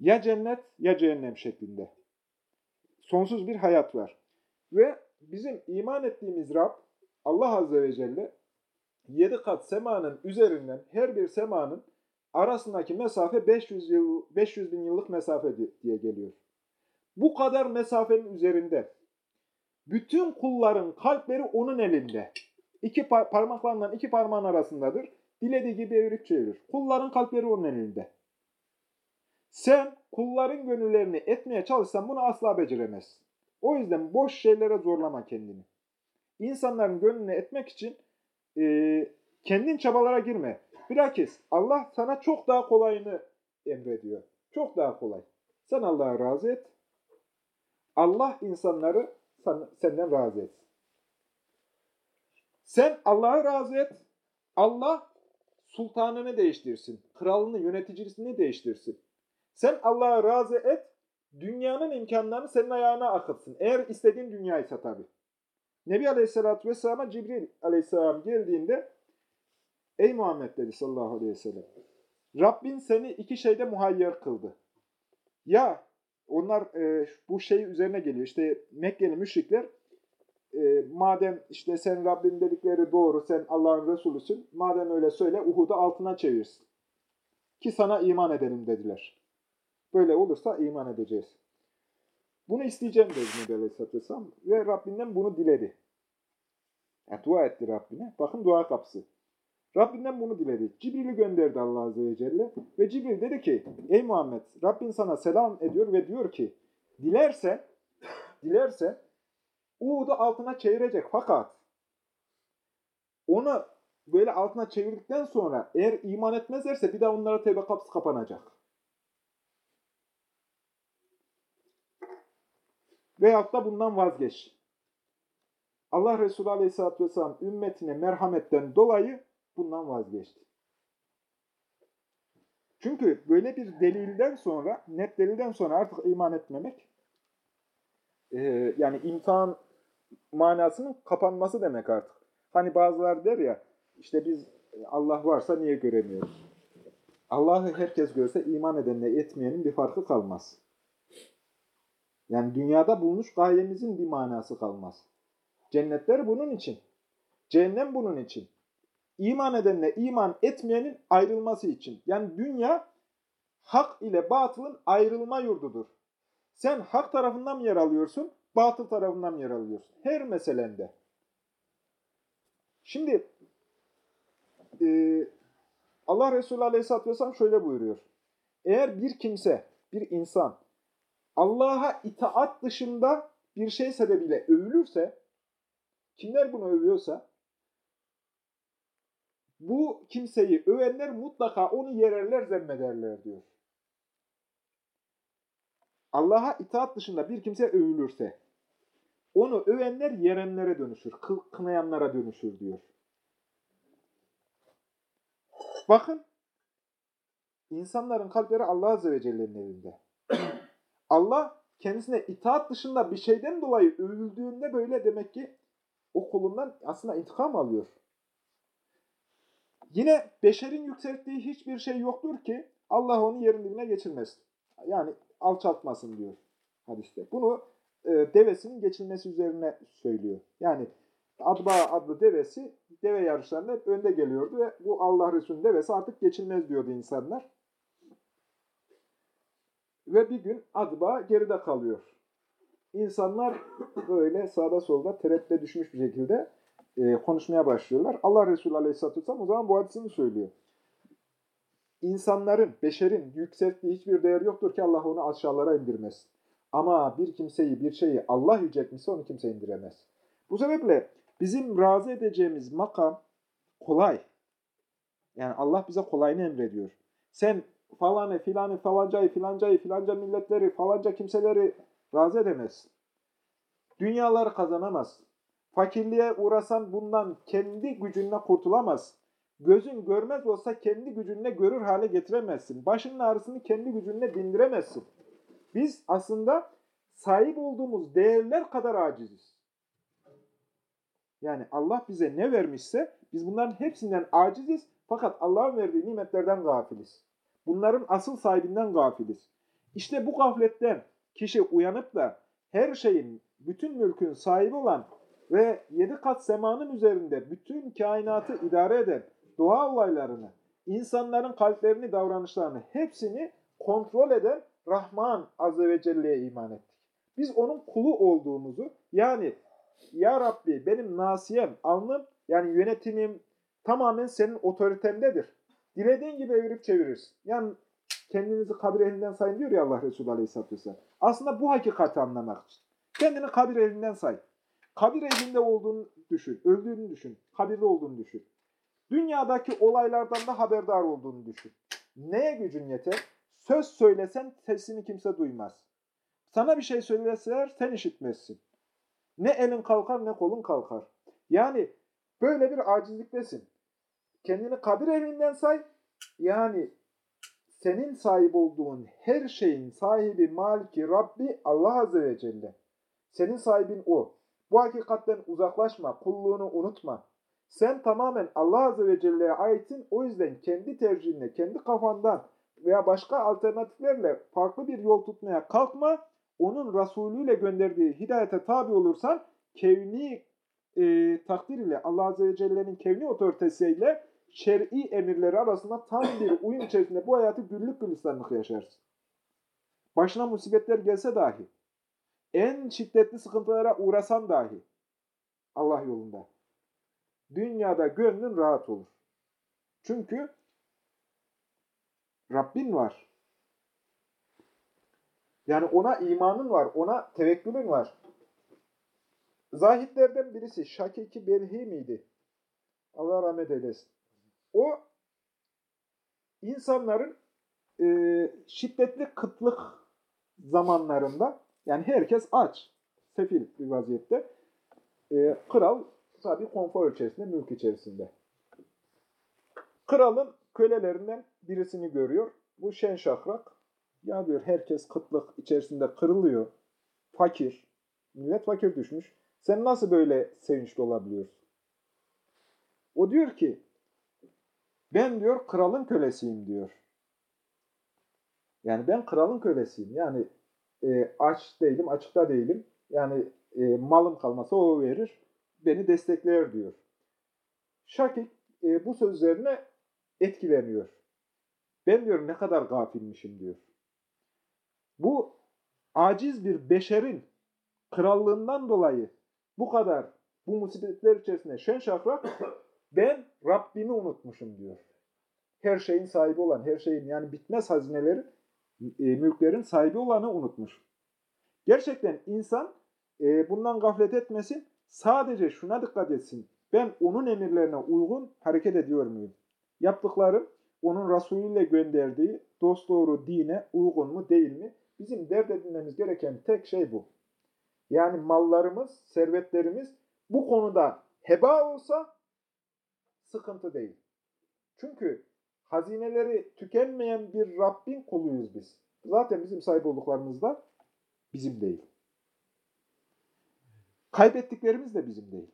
Ya cennet ya cehennem şeklinde. Sonsuz bir hayat var. Ve bizim iman ettiğimiz Rab Allah Azze ve Celle yedi kat semanın üzerinden her bir semanın arasındaki mesafe 500, yıl, 500 bin yıllık mesafe diye geliyor. Bu kadar mesafenin üzerinde bütün kulların kalpleri onun elinde. İki par parmaklarından iki parmağın arasındadır. Dilediği gibi evirip çevirir. Kulların kalpleri onun elinde. Sen kulların gönüllerini etmeye çalışsan bunu asla beceremezsin. O yüzden boş şeylere zorlama kendini. İnsanların gönlünü etmek için e, kendin çabalara girme. Bilakis Allah sana çok daha kolayını emrediyor. Çok daha kolay. Sen Allah'a razı et. Allah insanları senden razı et. Sen Allah'a razı et. Allah sultanını değiştirsin. Kralını, yöneticisini değiştirsin. Sen Allah'a razı et. Dünyanın imkanlarını senin ayağına akıtsın. Eğer istediğin dünya ise tabi. Nebi Aleyhisselatü Vesselam'a Cibril Aleyhisselam geldiğinde Ey Muhammed dedi sallallahu aleyhi ve sellem. Rabbin seni iki şeyde muhayyer kıldı. Ya onlar e, bu şey üzerine geliyor. İşte Mekkeli müşrikler e, madem işte sen Rabbin dedikleri doğru, sen Allah'ın Resulüsün, madem öyle söyle Uhud'u altına çevirsin. Ki sana iman edelim dediler. Böyle olursa iman edeceğiz. Bunu isteyeceğim dedi Nebi Aleyhisselatü Vesselam. Ve Rabbinden bunu diledi. Yani dua etti Rabbine. Bakın dua kapısı. Rabbinden bunu diledi. Cibril'i gönderdi Allah Azze ve Celle. Ve Cibril dedi ki, ey Muhammed Rabbin sana selam ediyor ve diyor ki, dilerse, dilerse Uhud'u altına çevirecek fakat onu böyle altına çevirdikten sonra eğer iman etmezlerse bir daha onlara tevbe kapısı kapanacak. Veyahut da bundan vazgeç. Allah Resulü Aleyhisselatü Vesselam ümmetine merhametten dolayı bundan vazgeçti. Çünkü böyle bir delilden sonra, net delilden sonra artık iman etmemek, e, yani imtihan manasının kapanması demek artık. Hani bazılar der ya, işte biz Allah varsa niye göremiyoruz? Allah'ı herkes görse iman edenle etmeyenin bir farkı kalmaz. Yani dünyada bulmuş gayemizin bir manası kalmaz. Cennetler bunun için. Cehennem bunun için. İman edenle iman etmeyenin ayrılması için. Yani dünya hak ile batılın ayrılma yurdudur. Sen hak tarafından mı yer alıyorsun, batıl tarafından mı yer alıyorsun? Her meselende. Şimdi e, Allah Resulü Aleyhisselatü Vesselam şöyle buyuruyor. Eğer bir kimse, bir insan Allah'a itaat dışında bir şey sebebiyle övülürse, kimler bunu övüyorsa, bu kimseyi övenler mutlaka onu yererler, zemmederler diyor. Allah'a itaat dışında bir kimse övülürse, onu övenler yerenlere dönüşür, kınayanlara dönüşür diyor. Bakın, insanların kalpleri Allah Azze ve Celle'nin elinde. Allah kendisine itaat dışında bir şeyden dolayı övüldüğünde böyle demek ki o kulundan aslında intikam alıyor. Yine beşerin yükselttiği hiçbir şey yoktur ki Allah onu yerin dibine geçirmesin. Yani alçaltmasın diyor hadiste. Bunu e, devesinin geçilmesi üzerine söylüyor. Yani Adba adlı devesi deve yarışlarında önde geliyordu ve bu Allah Resulü'nün devesi artık geçilmez diyordu insanlar. Ve bir gün Adba geride kalıyor. İnsanlar böyle sağda solda tereddüte düşmüş bir şekilde e, konuşmaya başlıyorlar. Allah Resulü Aleyhisselatü Vesselam o zaman bu hadisini söylüyor. İnsanların, beşerin yükselttiği hiçbir değer yoktur ki Allah onu aşağılara indirmez. Ama bir kimseyi, bir şeyi Allah yüceltmişse onu kimse indiremez. Bu sebeple bizim razı edeceğimiz makam kolay. Yani Allah bize kolayını emrediyor. Sen falanı, filanı, falancayı, filancayı, filanca milletleri, falanca kimseleri razı edemezsin. Dünyaları kazanamaz. Fakirliğe uğrasan bundan kendi gücünle kurtulamaz. Gözün görmez olsa kendi gücünle görür hale getiremezsin. Başının ağrısını kendi gücünle dindiremezsin. Biz aslında sahip olduğumuz değerler kadar aciziz. Yani Allah bize ne vermişse biz bunların hepsinden aciziz fakat Allah'ın verdiği nimetlerden gafiliz. Bunların asıl sahibinden gafiliz. İşte bu gafletten kişi uyanıp da her şeyin, bütün mülkün sahibi olan ve yedi kat semanın üzerinde bütün kainatı idare eden doğa olaylarını, insanların kalplerini, davranışlarını hepsini kontrol eden Rahman Azze ve Celle'ye iman ettik. Biz onun kulu olduğumuzu yani Ya Rabbi benim nasiyem, alnım yani yönetimim tamamen senin otoritendedir. Dilediğin gibi evirip çevirirsin. Yani kendinizi kabir ehlinden sayın diyor ya Allah Resulü Aleyhisselatü Vesselam. Aslında bu hakikati anlamak için. Kendini kabir ehlinden say. Kabir ehlinde olduğunu düşün, öldüğünü düşün, kabirde olduğunu düşün. Dünyadaki olaylardan da haberdar olduğunu düşün. Neye gücün yeter? Söz söylesen sesini kimse duymaz. Sana bir şey söyleseler sen işitmezsin. Ne elin kalkar ne kolun kalkar. Yani böyle bir acizliktesin. Kendini kabir evinden say. Yani senin sahip olduğun her şeyin sahibi, maliki, Rabbi Allah Azze ve Celle. Senin sahibin O. Bu hakikatten uzaklaşma, kulluğunu unutma. Sen tamamen Allah Azze ve Celle'ye aitsin. O yüzden kendi tercihinle, kendi kafandan veya başka alternatiflerle farklı bir yol tutmaya kalkma. Onun Resulüyle gönderdiği hidayete tabi olursan kevni e, takdir ile Allah Azze ve Celle'nin kevni otoritesiyle şer'i emirleri arasında tam bir uyum içerisinde bu hayatı güllük gülistanlık yaşarsın. Başına musibetler gelse dahi. en şiddetli sıkıntılara uğrasan dahi Allah yolunda dünyada gönlün rahat olur. Çünkü Rabbin var. Yani ona imanın var, ona tevekkülün var. Zahitlerden birisi Şakiki Belhi miydi? Allah rahmet eylesin. O insanların e, şiddetli kıtlık zamanlarında yani herkes aç, sefil bir vaziyette. E, kral tabi konfor içerisinde, mülk içerisinde. Kralın kölelerinden birisini görüyor. Bu şen şakrak. Ya diyor herkes kıtlık içerisinde kırılıyor. Fakir. Millet fakir düşmüş. Sen nasıl böyle sevinçli olabiliyorsun? O diyor ki ben diyor kralın kölesiyim diyor. Yani ben kralın kölesiyim. Yani e, aç değilim, açıkta değilim. Yani e, malım kalmasa o verir. Beni destekler diyor. Şakik e, bu sözlerine etkileniyor. Ben diyor ne kadar gafilmişim diyor. Bu aciz bir beşerin krallığından dolayı bu kadar bu musibetler içerisinde şen şakrak ben Rabbimi unutmuşum diyor. Her şeyin sahibi olan, her şeyin yani bitmez hazineleri, e, mülklerin sahibi olanı unutmuş. Gerçekten insan e, bundan gaflet etmesin, sadece şuna dikkat etsin. Ben onun emirlerine uygun hareket ediyor muyum? Yaptıklarım onun Resulü ile gönderdiği dosdoğru dine uygun mu değil mi? Bizim dert edinmemiz gereken tek şey bu. Yani mallarımız, servetlerimiz bu konuda heba olsa sıkıntı değil. Çünkü hazineleri tükenmeyen bir Rabbin kuluyuz biz. Zaten bizim sahip olduklarımız da bizim değil. Kaybettiklerimiz de bizim değil.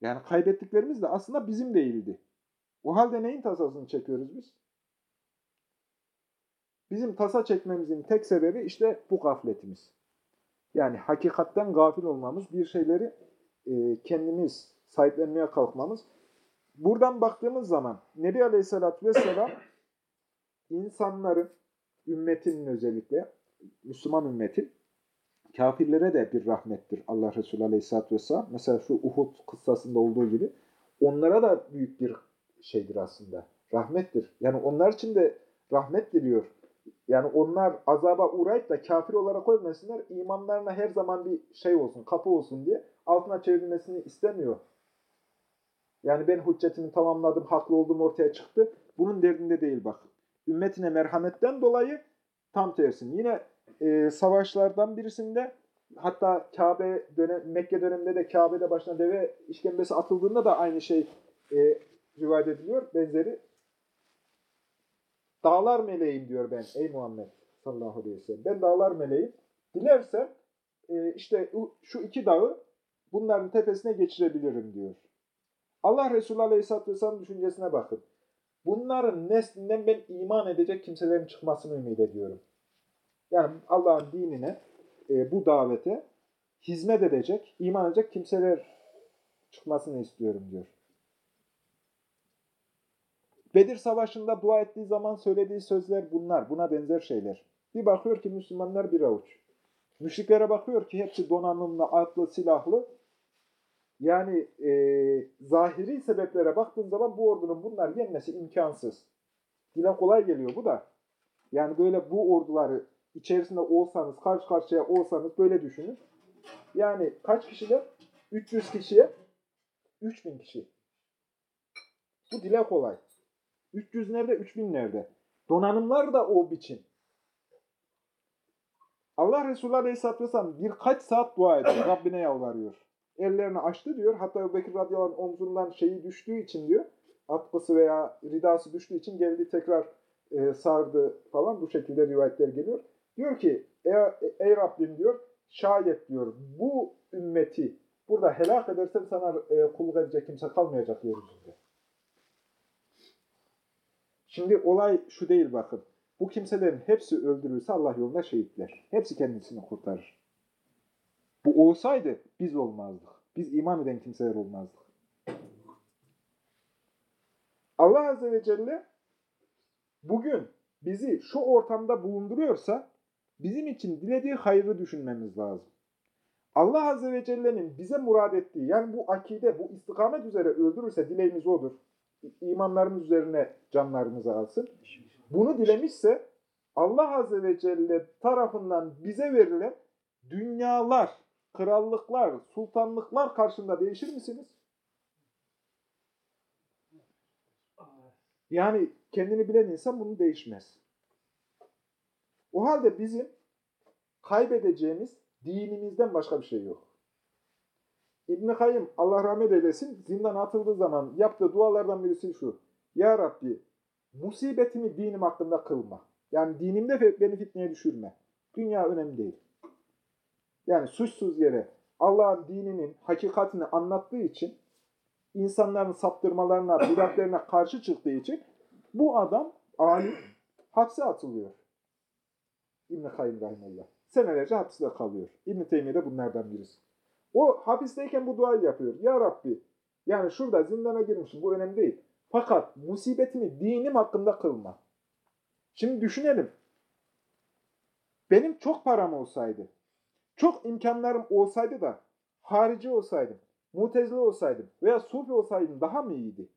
Yani kaybettiklerimiz de aslında bizim değildi. O halde neyin tasasını çekiyoruz biz? Bizim tasa çekmemizin tek sebebi işte bu gafletimiz. Yani hakikatten gafil olmamız, bir şeyleri e, kendimiz sahiplenmeye kalkmamız. Buradan baktığımız zaman Nebi Aleyhisselatü Vesselam insanların, ümmetinin özellikle, Müslüman ümmetin, kafirlere de bir rahmettir Allah Resulü Aleyhisselatü Vesselam. Mesela şu Uhud kıssasında olduğu gibi onlara da büyük bir şeydir aslında. Rahmettir. Yani onlar için de rahmet diliyor. Yani onlar azaba uğrayıp da kafir olarak ölmesinler, imanlarına her zaman bir şey olsun, kapı olsun diye altına çevrilmesini istemiyor. Yani ben hüccetimi tamamladım, haklı olduğum ortaya çıktı. Bunun derdinde değil bak. Ümmetine merhametten dolayı tam tersini. Yine e, savaşlardan birisinde hatta Kabe dönem, Mekke döneminde de Kabe'de başına deve işkembesi atıldığında da aynı şey e, rivayet ediliyor. Benzeri Dağlar meleğim diyor ben ey Muhammed sallallahu aleyhi ve sellem. Ben dağlar meleğim. Dilersem e, işte şu iki dağı bunların tepesine geçirebilirim diyor. Allah Resulü aleyhisselatü vesselam düşüncesine bakın. Bunların neslinden ben iman edecek kimselerin çıkmasını ümit ediyorum. Yani Allah'ın dinine, e, bu davete hizmet edecek, iman edecek kimseler çıkmasını istiyorum diyor. Bedir Savaşı'nda dua ettiği zaman söylediği sözler bunlar. Buna benzer şeyler. Bir bakıyor ki Müslümanlar bir avuç. Müşriklere bakıyor ki hepsi donanımlı, atlı, silahlı. Yani e, zahiri sebeplere baktığın zaman bu ordunun bunlar yenmesi imkansız. Dile kolay geliyor bu da. Yani böyle bu orduları içerisinde olsanız, karşı karşıya olsanız böyle düşünün. Yani kaç kişiler? 300 kişiye 3000 kişi. Bu dile kolay. 300 nerede? 3000 nerede? Donanımlar da o biçim. Allah Resulü Aleyhisselatü Vesselam birkaç saat dua ediyor. Rabbine yalvarıyor. Ellerini açtı diyor. Hatta Ebu Bekir radıyallahu omzundan şeyi düştüğü için diyor. Atkısı veya ridası düştüğü için geldi tekrar e, sardı falan. Bu şekilde rivayetler geliyor. Diyor ki ey, ey Rabbim diyor şayet diyor bu ümmeti burada helak edersen sana e, kulluk edecek kimse kalmayacak yeryüzünde. Şimdi olay şu değil bakın. Bu kimselerin hepsi öldürülse Allah yolunda şehitler. Hepsi kendisini kurtarır. Bu olsaydı biz olmazdık. Biz iman eden kimseler olmazdık. Allah Azze ve Celle bugün bizi şu ortamda bulunduruyorsa bizim için dilediği hayrı düşünmemiz lazım. Allah Azze ve Celle'nin bize murad ettiği, yani bu akide, bu istikamet üzere öldürürse dileğimiz odur. İmanlarımız üzerine canlarımızı alsın. Bunu dilemişse Allah Azze ve Celle tarafından bize verilen dünyalar, krallıklar, sultanlıklar karşında değişir misiniz? Yani kendini bilen insan bunu değişmez. O halde bizim kaybedeceğimiz dinimizden başka bir şey yok. İbn-i Kayyım Allah rahmet eylesin zindana atıldığı zaman yaptığı dualardan birisi şu. Ya Rabbi musibetimi dinim hakkında kılma. Yani dinimde beni fitneye düşürme. Dünya önemli değil. Yani suçsuz yere Allah'ın dininin hakikatini anlattığı için insanların saptırmalarına, *coughs* bidatlerine karşı çıktığı için bu adam alim hapse atılıyor. İbn-i Kayyum Rahimullah. Senelerce hapiste kalıyor. İbn-i Teymiye de bunlardan birisi. O hapisteyken bu duayı yapıyor. Ya Rabbi, yani şurada zindana girmişim, bu önemli değil. Fakat musibetimi dinim hakkında kılma. Şimdi düşünelim. Benim çok param olsaydı, çok imkanlarım olsaydı da harici olsaydım, mutezile olsaydım veya sufi olsaydım daha mı iyiydi?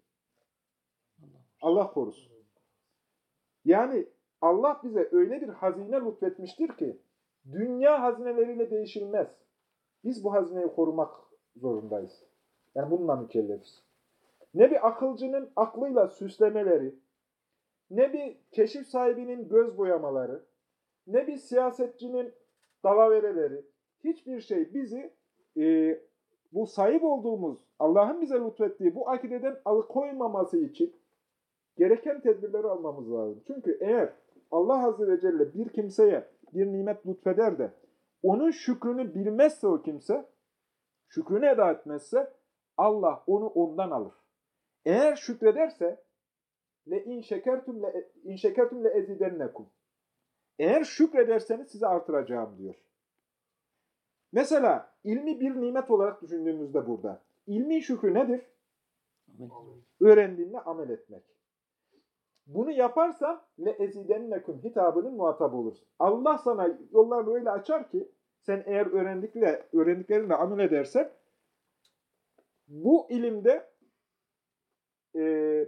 Allah korusun. Yani Allah bize öyle bir hazine lütfetmiştir ki dünya hazineleriyle değişilmez. Biz bu hazineyi korumak zorundayız. Yani bununla mükellefiz. Ne bir akılcının aklıyla süslemeleri, ne bir keşif sahibinin göz boyamaları, ne bir siyasetçinin dalavereleri, hiçbir şey bizi e, bu sahip olduğumuz, Allah'ın bize lütfettiği bu akideden alıkoymaması için gereken tedbirleri almamız lazım. Çünkü eğer Allah Azze ve Celle bir kimseye bir nimet lütfeder de onun şükrünü bilmezse o kimse, şükrünü eda etmezse Allah onu ondan alır. Eğer şükrederse le in şekertum le in şekertum le ezidennekum. Eğer şükrederseniz size artıracağım diyor. Mesela ilmi bir nimet olarak düşündüğümüzde burada. İlmi şükrü nedir? Öğrendiğinle amel etmek. Bunu yaparsan le ezidennekum hitabının muhatap olursun. Allah sana yollarını öyle açar ki sen eğer öğrendikle öğrendiklerinle amel edersen bu ilimde e,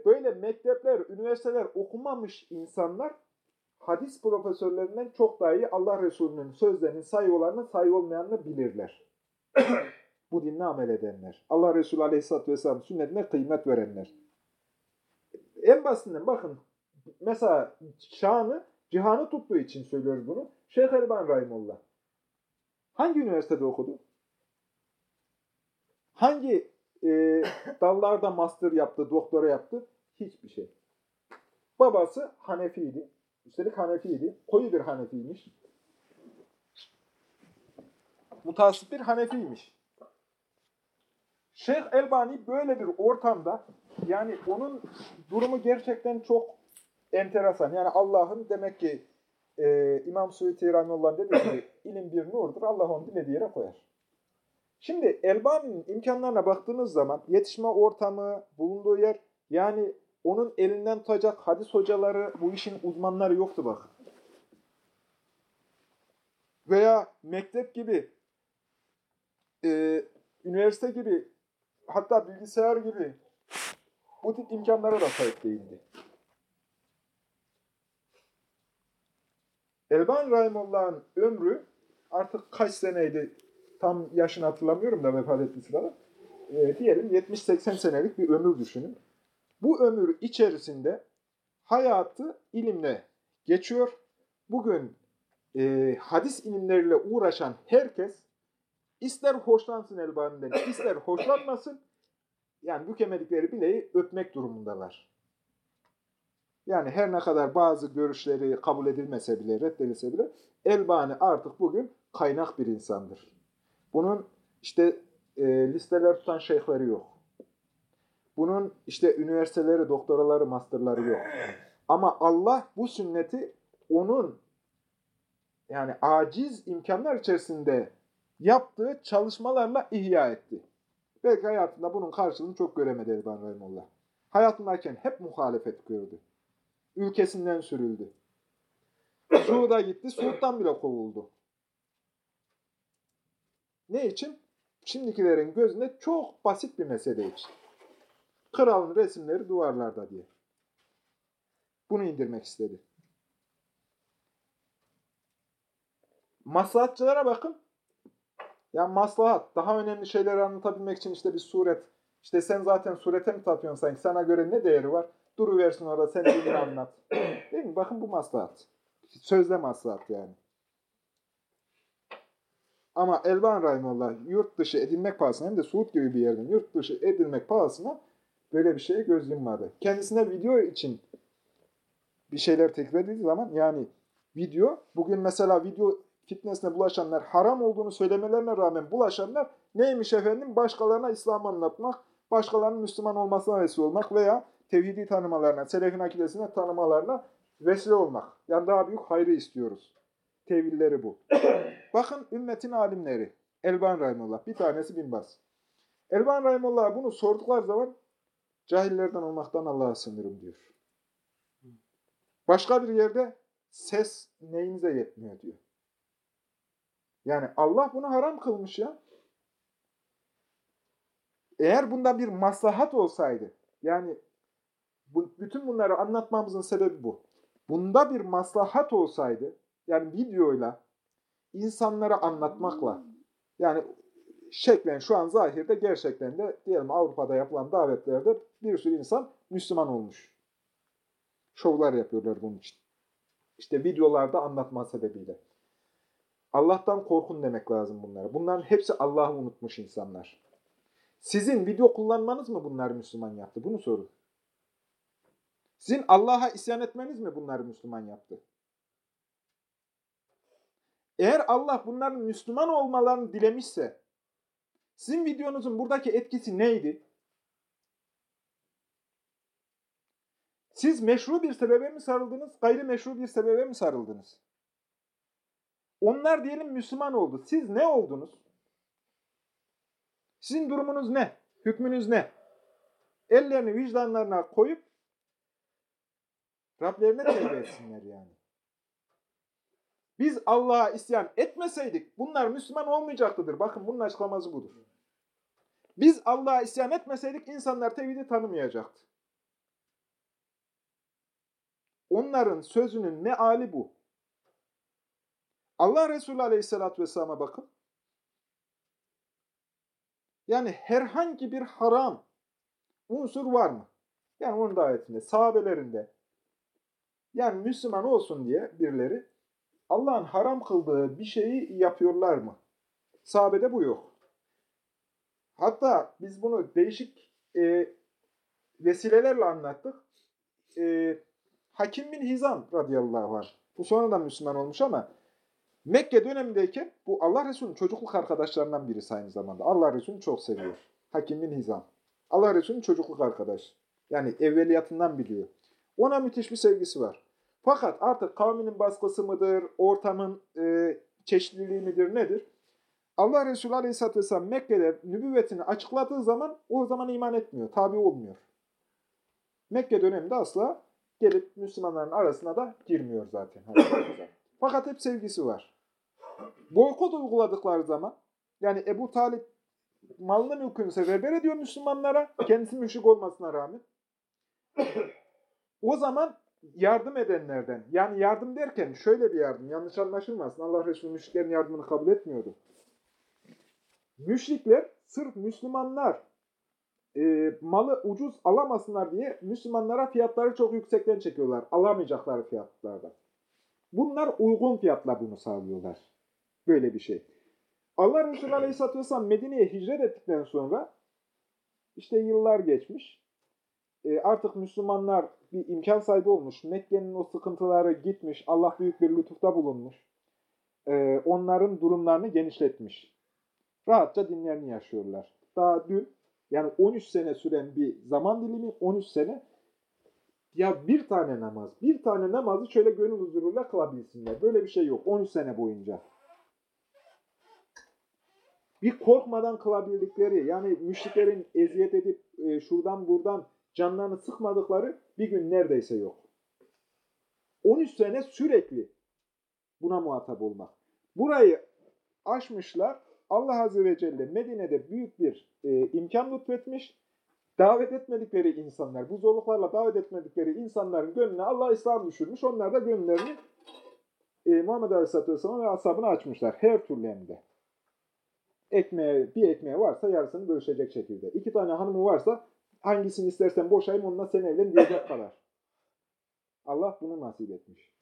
böyle mektepler, üniversiteler okumamış insanlar hadis profesörlerinden çok daha iyi Allah Resulü'nün sözlerinin sayı olanı sayı olmayanını bilirler. *coughs* bu dinle amel edenler. Allah Resulü Aleyhisselatü Vesselam sünnetine kıymet verenler. En basitinden bakın mesela şanı, cihanı tuttuğu için söylüyoruz bunu. Şeyh Elban Rahimullah. Hangi üniversitede okudu? Hangi e, *coughs* dallarda master yaptı, doktora yaptı? Hiçbir şey. Babası Hanefiydi. Üstelik Hanefiydi. Koyu bir Hanefiymiş. Mutasip bir Hanefiymiş. Şeyh Elbani böyle bir ortamda yani onun durumu gerçekten çok enteresan. Yani Allah'ın demek ki e, İmam Suyuti Rahimullah dedi ki *laughs* ilim bir nurdur. Allah onu dilediği yere koyar. Şimdi Elbani'nin imkanlarına baktığınız zaman yetişme ortamı, bulunduğu yer yani onun elinden tutacak hadis hocaları, bu işin uzmanları yoktu bak. Veya mektep gibi, e, üniversite gibi, hatta bilgisayar gibi bu tip imkanlara da sahip değildi. Elban Rahimullah'ın ömrü artık kaç seneydi tam yaşını hatırlamıyorum da vefat sırada. E, diyelim 70-80 senelik bir ömür düşünün. Bu ömür içerisinde hayatı ilimle geçiyor. Bugün e, hadis ilimleriyle uğraşan herkes ister hoşlansın Elbani'den, ister hoşlanmasın yani bükemedikleri bileği öpmek durumundalar. Yani her ne kadar bazı görüşleri kabul edilmese bile, reddedilse bile Elbani artık bugün kaynak bir insandır. Bunun işte e, listeler tutan şeyhleri yok. Bunun işte üniversiteleri, doktoraları, masterları yok. Ama Allah bu sünneti onun yani aciz imkanlar içerisinde yaptığı çalışmalarla ihya etti. Belki hayatında bunun karşılığını çok göremedi Elban Rahimullah. Hayatındayken hep muhalefet gördü. Ülkesinden sürüldü. Suud'a gitti. Suud'dan bile kovuldu. Ne için? Şimdikilerin gözünde çok basit bir mesele için. Kralın resimleri duvarlarda diye. Bunu indirmek istedi. Maslahatçılara bakın. Ya maslahat, daha önemli şeyleri anlatabilmek için işte bir suret. İşte sen zaten surete mi tapıyorsun sanki? Sana göre ne değeri var? Duruversin orada sen dinini anlat. *coughs* Değil mi? Bakın bu maslahat. Sözde maslahat yani. Ama Elvan Rahimullah yurt dışı edilmek pahasına hem de Suud gibi bir yerden yurt dışı edilmek pahasına böyle bir şeye göz yummadı. Kendisine video için bir şeyler teklif edildiği zaman yani video, bugün mesela video fitnesine bulaşanlar, haram olduğunu söylemelerine rağmen bulaşanlar neymiş efendim? Başkalarına İslam anlatmak, başkalarının Müslüman olmasına vesile olmak veya tevhidi tanımalarına, selefin akidesine tanımalarına vesile olmak. Yani daha büyük hayrı istiyoruz. Tevilleri bu. *coughs* Bakın ümmetin alimleri. Elban Rahimullah. Bir tanesi Binbaz. Elban Rahimullah bunu sorduklar zaman cahillerden olmaktan Allah'a sınırım diyor. Başka bir yerde ses neyinize yetmiyor diyor. Yani Allah bunu haram kılmış ya. Eğer bunda bir maslahat olsaydı, yani bu, bütün bunları anlatmamızın sebebi bu. Bunda bir maslahat olsaydı, yani videoyla, insanlara anlatmakla, yani şeklen şu an zahirde gerçekten de diyelim Avrupa'da yapılan davetlerde bir sürü insan Müslüman olmuş. Şovlar yapıyorlar bunun için. İşte videolarda anlatma sebebiyle. Allah'tan korkun demek lazım bunlara. Bunların hepsi Allah'ı unutmuş insanlar. Sizin video kullanmanız mı bunları Müslüman yaptı? Bunu sorun. Sizin Allah'a isyan etmeniz mi bunları Müslüman yaptı? Eğer Allah bunların Müslüman olmalarını dilemişse, sizin videonuzun buradaki etkisi neydi? Siz meşru bir sebebe mi sarıldınız, gayrimeşru bir sebebe mi sarıldınız? Onlar diyelim Müslüman oldu. Siz ne oldunuz? Sizin durumunuz ne? Hükmünüz ne? Ellerini vicdanlarına koyup Rablerine tevbe etsinler yani. Biz Allah'a isyan etmeseydik bunlar Müslüman olmayacaktıdır. Bakın bunun açıklaması budur. Biz Allah'a isyan etmeseydik insanlar tevhidi tanımayacaktı. Onların sözünün meali bu. Allah Resulü Aleyhisselatü Vesselam'a bakın. Yani herhangi bir haram unsur var mı? Yani onun davetinde, sahabelerinde. Yani Müslüman olsun diye birileri Allah'ın haram kıldığı bir şeyi yapıyorlar mı? Sahabede bu yok. Hatta biz bunu değişik e, vesilelerle anlattık. E, Hakim bin Hizam radıyallahu anh. Bu sonradan Müslüman olmuş ama Mekke dönemindeyken bu Allah Resulü'nün çocukluk arkadaşlarından birisi aynı zamanda. Allah Resulü'nü çok seviyor. Hakim bin Hizam. Allah Resulü'nün çocukluk arkadaş. Yani evveliyatından biliyor. Ona müthiş bir sevgisi var. Fakat artık kavminin baskısı mıdır, ortamın e, çeşitliliği midir, nedir? Allah Resulü Aleyhisselatü Vesselam Mekke'de nübüvvetini açıkladığı zaman o zaman iman etmiyor, tabi olmuyor. Mekke döneminde asla gelip Müslümanların arasına da girmiyor zaten. *coughs* Fakat hep sevgisi var. Boykot uyguladıkları zaman yani Ebu Talip malını mülkünü seferber ediyor Müslümanlara kendisi müşrik olmasına rağmen. O zaman yardım edenlerden yani yardım derken şöyle bir yardım yanlış anlaşılmasın Allah Resulü müşriklerin yardımını kabul etmiyordu. Müşrikler sırf Müslümanlar e, malı ucuz alamasınlar diye Müslümanlara fiyatları çok yüksekten çekiyorlar. Alamayacakları fiyatlardan. Bunlar uygun fiyatla bunu sağlıyorlar. Böyle bir şey. Allah Resulü Aleyhisselatü Vesselam Medine'ye hicret ettikten sonra işte yıllar geçmiş. E, artık Müslümanlar bir imkan sahibi olmuş. Mekke'nin o sıkıntıları gitmiş. Allah büyük bir lütufta bulunmuş. E, onların durumlarını genişletmiş. Rahatça dinlerini yaşıyorlar. Daha dün yani 13 sene süren bir zaman dilimi 13 sene ya bir tane namaz, bir tane namazı şöyle gönül huzuruyla kılabilsinler. Böyle bir şey yok 13 sene boyunca. Bir korkmadan kılabildikleri, yani müşriklerin eziyet edip e, şuradan buradan canlarını sıkmadıkları bir gün neredeyse yok. 13 sene sürekli Buna muhatap olmak. Burayı aşmışlar. Allah Azze ve Celle Medine'de büyük bir e, imkan lütfetmiş. Davet etmedikleri insanlar, bu zorluklarla davet etmedikleri insanların gönlüne Allah İslam düşürmüş. Onlar da gönüllerini e, Muhammed Aleyhisselatü Vesselam ve ashabına açmışlar. Her türlü hem de. Bir ekmeği varsa yarısını bölüşecek şekilde. İki tane hanımı varsa hangisini istersen boşayım onunla sen evlen diyecek kadar. Allah bunu nasip etmiş.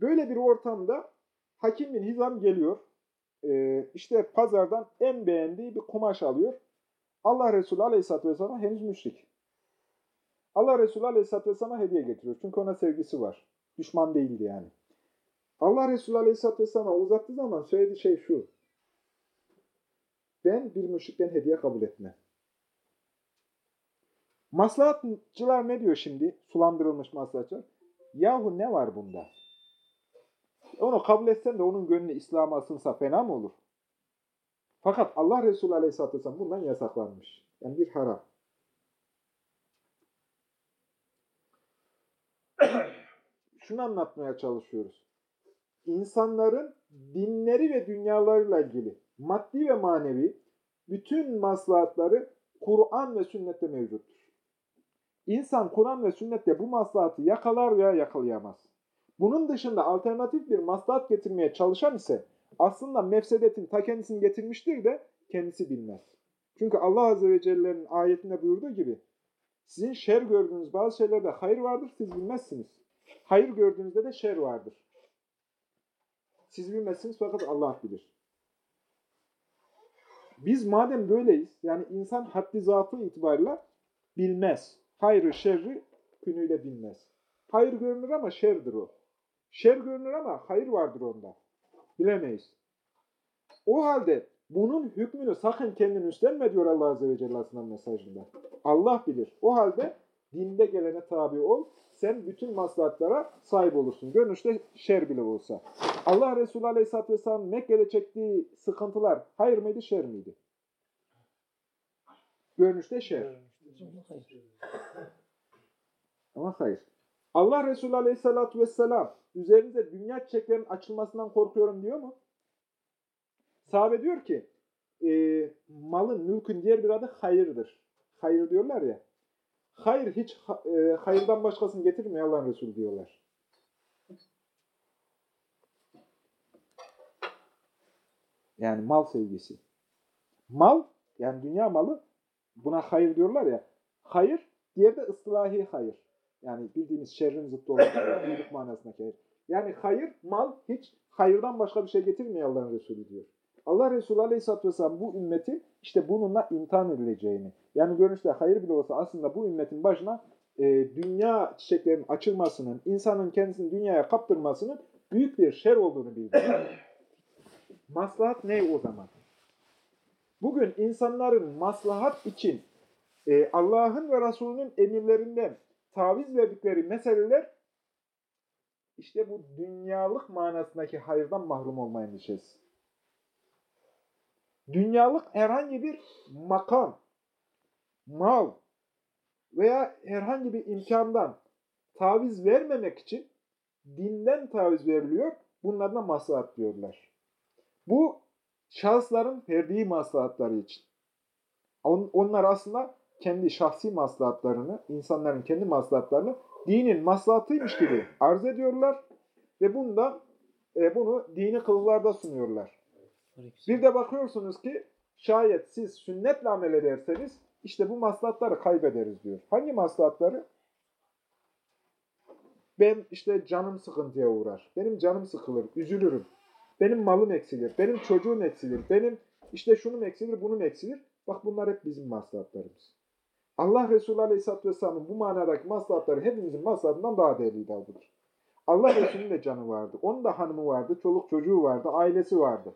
Böyle bir ortamda Hakim bin Hizam geliyor. Ee, işte pazardan en beğendiği bir kumaş alıyor. Allah Resulü Aleyhisselatü Vesselam henüz müşrik. Allah Resulü Aleyhisselatü Vesselam'a hediye getiriyor. Çünkü ona sevgisi var. Düşman değildi yani. Allah Resulü Aleyhisselatü Vesselam'a uzattığı zaman söylediği şey şu. Ben bir müşrikten hediye kabul etmem. Maslahatçılar ne diyor şimdi? Sulandırılmış maslahatçılar. Yahu ne var bunda? Onu kabul etsen de onun gönlü İslam'a asılsa fena mı olur? Fakat Allah Resulü Aleyhisselatü Vesselam bundan yasaklanmış. Yani bir haram. *coughs* Şunu anlatmaya çalışıyoruz. İnsanların dinleri ve dünyalarıyla ilgili maddi ve manevi bütün maslahatları Kur'an ve sünnette mevcuttur. İnsan Kur'an ve sünnette bu maslahatı yakalar veya yakalayamaz. Bunun dışında alternatif bir maslahat getirmeye çalışan ise aslında mefsedetin ta kendisini getirmiştir de kendisi bilmez. Çünkü Allah Azze ve Celle'nin ayetinde buyurduğu gibi sizin şer gördüğünüz bazı şeylerde hayır vardır, siz bilmezsiniz. Hayır gördüğünüzde de şer vardır. Siz bilmezsiniz fakat Allah bilir. Biz madem böyleyiz, yani insan haddi zatı itibarıyla bilmez. Hayrı, şerri günüyle bilmez. Hayır görünür ama şerdir o. Şer görünür ama hayır vardır onda. Bilemeyiz. O halde bunun hükmünü sakın kendin üstlenme diyor Allah Azze ve Celle aslında mesajında. Allah bilir. O halde dinde gelene tabi ol. Sen bütün maslahatlara sahip olursun. Görünüşte şer bile olsa. Allah Resulü Aleyhisselatü Vesselam Mekke'de çektiği sıkıntılar hayır mıydı, şer miydi? Görünüşte şer. Ama hayır. Allah Resulü Aleyhisselatü Vesselam üzerinize dünya çiçeklerinin açılmasından korkuyorum diyor mu? Sahabe diyor ki e, malın, mülkün diğer bir adı hayırdır. Hayır diyorlar ya. Hayır hiç e, hayırdan başkasını getirmiyor Allah'ın Resulü diyorlar. Yani mal sevgisi. Mal, yani dünya malı buna hayır diyorlar ya. Hayır, diğer de ıslahi hayır. Yani bildiğimiz şerrin zıttı olan *laughs* iyilik manasındaki hayır. Yani hayır, mal hiç hayırdan başka bir şey getirmiyor Allah'ın Resulü diyor. Allah Resulü Aleyhisselatü Vesselam bu ümmeti işte bununla imtihan edileceğini, yani görünüşte hayır bile olsa aslında bu ümmetin başına e, dünya çiçeklerinin açılmasının, insanın kendisini dünyaya kaptırmasının büyük bir şer olduğunu bildiriyor. *laughs* Maslahat ne o zaman? Bugün insanların maslahat için e, Allah'ın ve Resulünün emirlerinden taviz verdikleri meseleler işte bu dünyalık manasındaki hayırdan mahrum olma endişesi. Dünyalık herhangi bir makam, mal veya herhangi bir imkandan taviz vermemek için dinden taviz veriliyor. Bunlar da maslahat diyorlar. Bu şahısların ferdi maslahatları için. onlar aslında kendi şahsi maslahatlarını, insanların kendi maslahatlarını dinin maslahatıymış gibi arz ediyorlar ve bunda e, bunu dini kılıflarda sunuyorlar. Bir de bakıyorsunuz ki şayet siz sünnetle amel ederseniz işte bu maslahatları kaybederiz diyor. Hangi maslahatları? Ben işte canım sıkıntıya uğrar. Benim canım sıkılır, üzülürüm. Benim malım eksilir, benim çocuğum eksilir, benim işte şunum eksilir, bunun eksilir. Bak bunlar hep bizim maslahatlarımız. Allah Resulü Aleyhisselatü Vesselam'ın bu manadaki maslahatları hepimizin maslahatından daha değerliydi albudur. Allah Resulü'nün de canı vardı. Onun da hanımı vardı, çoluk çocuğu vardı, ailesi vardı.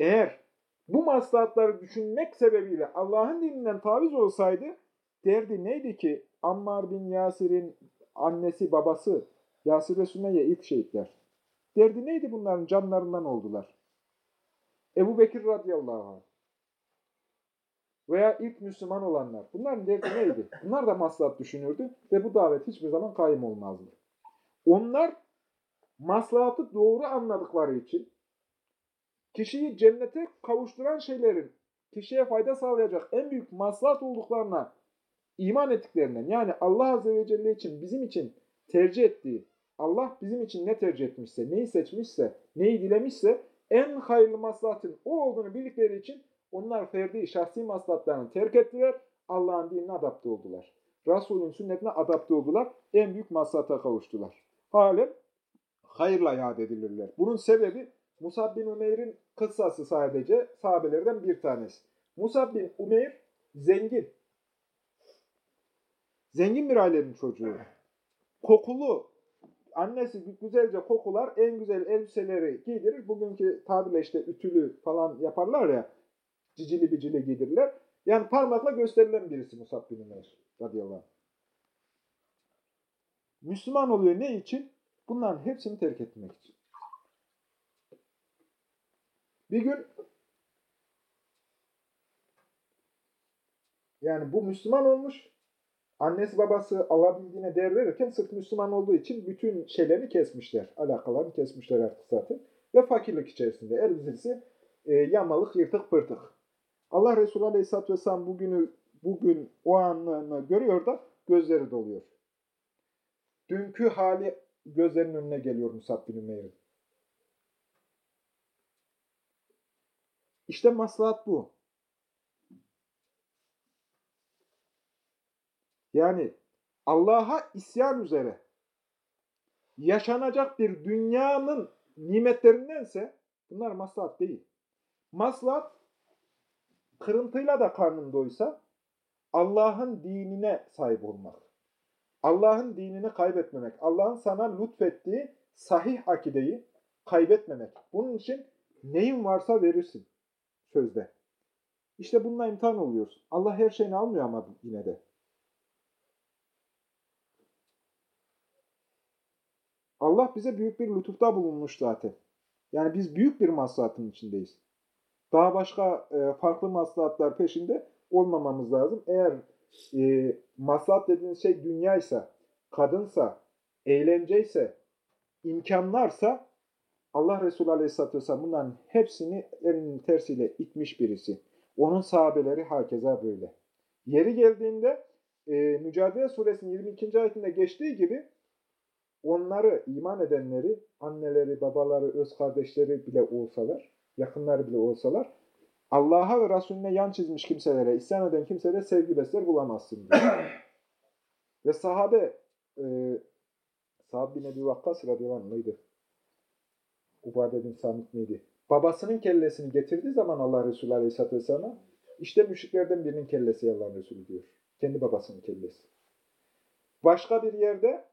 Eğer bu maslahatları düşünmek sebebiyle Allah'ın dininden taviz olsaydı derdi neydi ki Ammar bin Yasir'in annesi babası Yasir ve Sümeyye ilk şehitler. Derdi neydi bunların canlarından oldular. Ebu Bekir radıyallahu anh veya ilk Müslüman olanlar. Bunların derdi neydi? Bunlar da maslahat düşünürdü ve bu davet hiçbir zaman kaim olmazdı. Onlar maslahatı doğru anladıkları için kişiyi cennete kavuşturan şeylerin kişiye fayda sağlayacak en büyük maslahat olduklarına iman ettiklerinden yani Allah Azze ve Celle için bizim için tercih ettiği Allah bizim için ne tercih etmişse, neyi seçmişse, neyi dilemişse en hayırlı maslahatın o olduğunu bildikleri için onlar ferdi, şahsi maslahatlarını terk ettiler. Allah'ın dinine adapte oldular. Resul'ün sünnetine adapte oldular. En büyük maslahata kavuştular. Halen hayırla yad edilirler. Bunun sebebi Musab bin Umeyr'in kıssası sadece sahabelerden bir tanesi. Musab bin Umeyr zengin. Zengin bir ailenin çocuğu. Kokulu, annesi güzelce kokular, en güzel elbiseleri giydirir. Bugünkü tabirle işte ütülü falan yaparlar ya, cicili bicili giydirirler. Yani parmakla gösterilen birisi Musab bin Umeyr radıyallahu anh. Müslüman oluyor ne için? Bunların hepsini terk etmek için. Bir gün yani bu Müslüman olmuş, annesi babası alabildiğine değer verirken sırf Müslüman olduğu için bütün şeylerini kesmişler. Alakalarını kesmişler artık zaten. Ve fakirlik içerisinde. Elbisesi e, yamalık, yırtık, pırtık. Allah Resulü Aleyhisselatü Vesselam bugünü, bugün o anını görüyor da gözleri doluyor. Dünkü hali gözlerinin önüne geliyor Musab bin Ümeyr'in. İşte maslahat bu. Yani Allah'a isyan üzere yaşanacak bir dünyanın nimetlerindense bunlar maslahat değil. Maslahat kırıntıyla da karnın doysa Allah'ın dinine sahip olmak. Allah'ın dinini kaybetmemek. Allah'ın sana lütfettiği sahih akideyi kaybetmemek. Bunun için neyin varsa verirsin sözde. İşte bununla imtihan oluyoruz. Allah her şeyini almıyor ama yine de. Allah bize büyük bir lütufta bulunmuş zaten. Yani biz büyük bir maslahatın içindeyiz. Daha başka e, farklı maslahatlar peşinde olmamamız lazım. Eğer e, maslahat dediğiniz şey dünyaysa, kadınsa, eğlenceyse, imkanlarsa Allah Resulü Aleyhisselatü Vesselam bunların hepsini elinin tersiyle itmiş birisi. Onun sahabeleri hakeza böyle. Yeri geldiğinde e, Mücadele Suresinin 22. ayetinde geçtiği gibi onları, iman edenleri, anneleri, babaları, öz kardeşleri bile olsalar, yakınları bile olsalar, Allah'a ve Resulüne yan çizmiş kimselere, isyan eden kimselere sevgi besler bulamazsın diyor. *clears throat* ve sahabe, e, Sa'd bin Ebi Vakkas radıyallahu mıydı? Ubade bin Samit miydi? Babasının kellesini getirdiği zaman Allah Resulü Aleyhisselatü Vesselam'a işte müşriklerden birinin kellesi Allah Resulü diyor. Kendi babasının kellesi. Başka bir yerde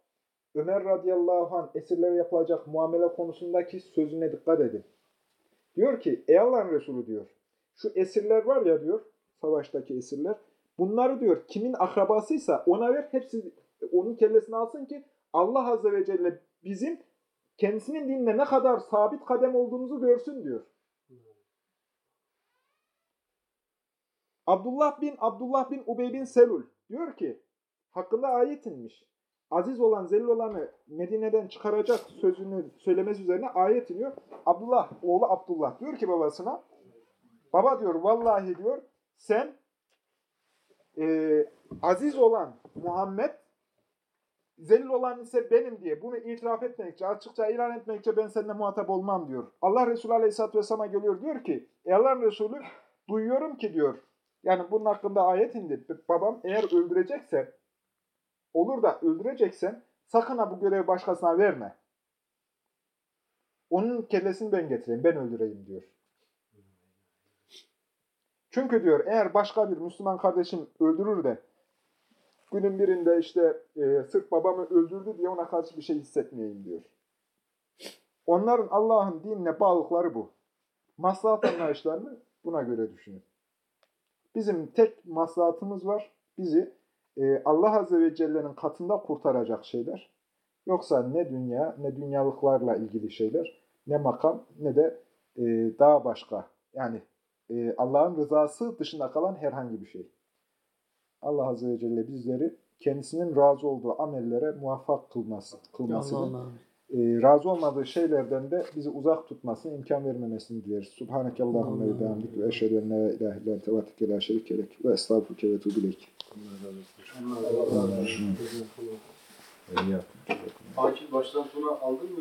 Ömer radıyallahu anh esirlere yapılacak muamele konusundaki sözüne dikkat edin. Diyor ki ey Allah'ın Resulü diyor. Şu esirler var ya diyor savaştaki esirler. Bunları diyor kimin akrabasıysa ona ver hepsi onun kellesini alsın ki Allah azze ve celle bizim kendisinin dinine ne kadar sabit kadem olduğumuzu görsün diyor. Abdullah bin Abdullah bin Ubey bin Selul diyor ki hakkında ayet inmiş. Aziz olan zelil olanı Medine'den çıkaracak sözünü söylemesi üzerine ayet iniyor. Abdullah, oğlu Abdullah diyor ki babasına baba diyor vallahi diyor sen e, aziz olan Muhammed zelil olan ise benim diye bunu itiraf etmekçe, açıkça ilan etmekçe ben seninle muhatap olmam diyor. Allah Resulü Aleyhisselatü Vesselam'a geliyor diyor ki, ey Allah'ın Resulü duyuyorum ki diyor, yani bunun hakkında ayet indi. Babam eğer öldürecekse, olur da öldüreceksen sakın ha bu görevi başkasına verme. Onun kellesini ben getireyim, ben öldüreyim diyor. Çünkü diyor eğer başka bir Müslüman kardeşim öldürür de günün birinde işte e, sırf babamı öldürdü diye ona karşı bir şey hissetmeyeyim diyor. Onların Allah'ın dinine bağlılıkları bu. Maslahat anlayışlarını buna göre düşünün. Bizim tek maslahatımız var. Bizi e, Allah Azze ve Celle'nin katında kurtaracak şeyler. Yoksa ne dünya, ne dünyalıklarla ilgili şeyler, ne makam, ne de e, daha başka. Yani e, Allah'ın rızası dışında kalan herhangi bir şey. Allah Azze ve Celle bizleri kendisinin razı olduğu amellere muvaffak kılması, kılmasını, Allah'ım. E, razı olmadığı şeylerden de bizi uzak tutmasını, imkan vermemesini dileriz. Subhaneke Allahümme ve bihamdik ve eşhedü en la ilahe illa ente ve eteke la şerike lek ve estağfurke ve etûbü ileyk. Akil baştan sona aldın mı?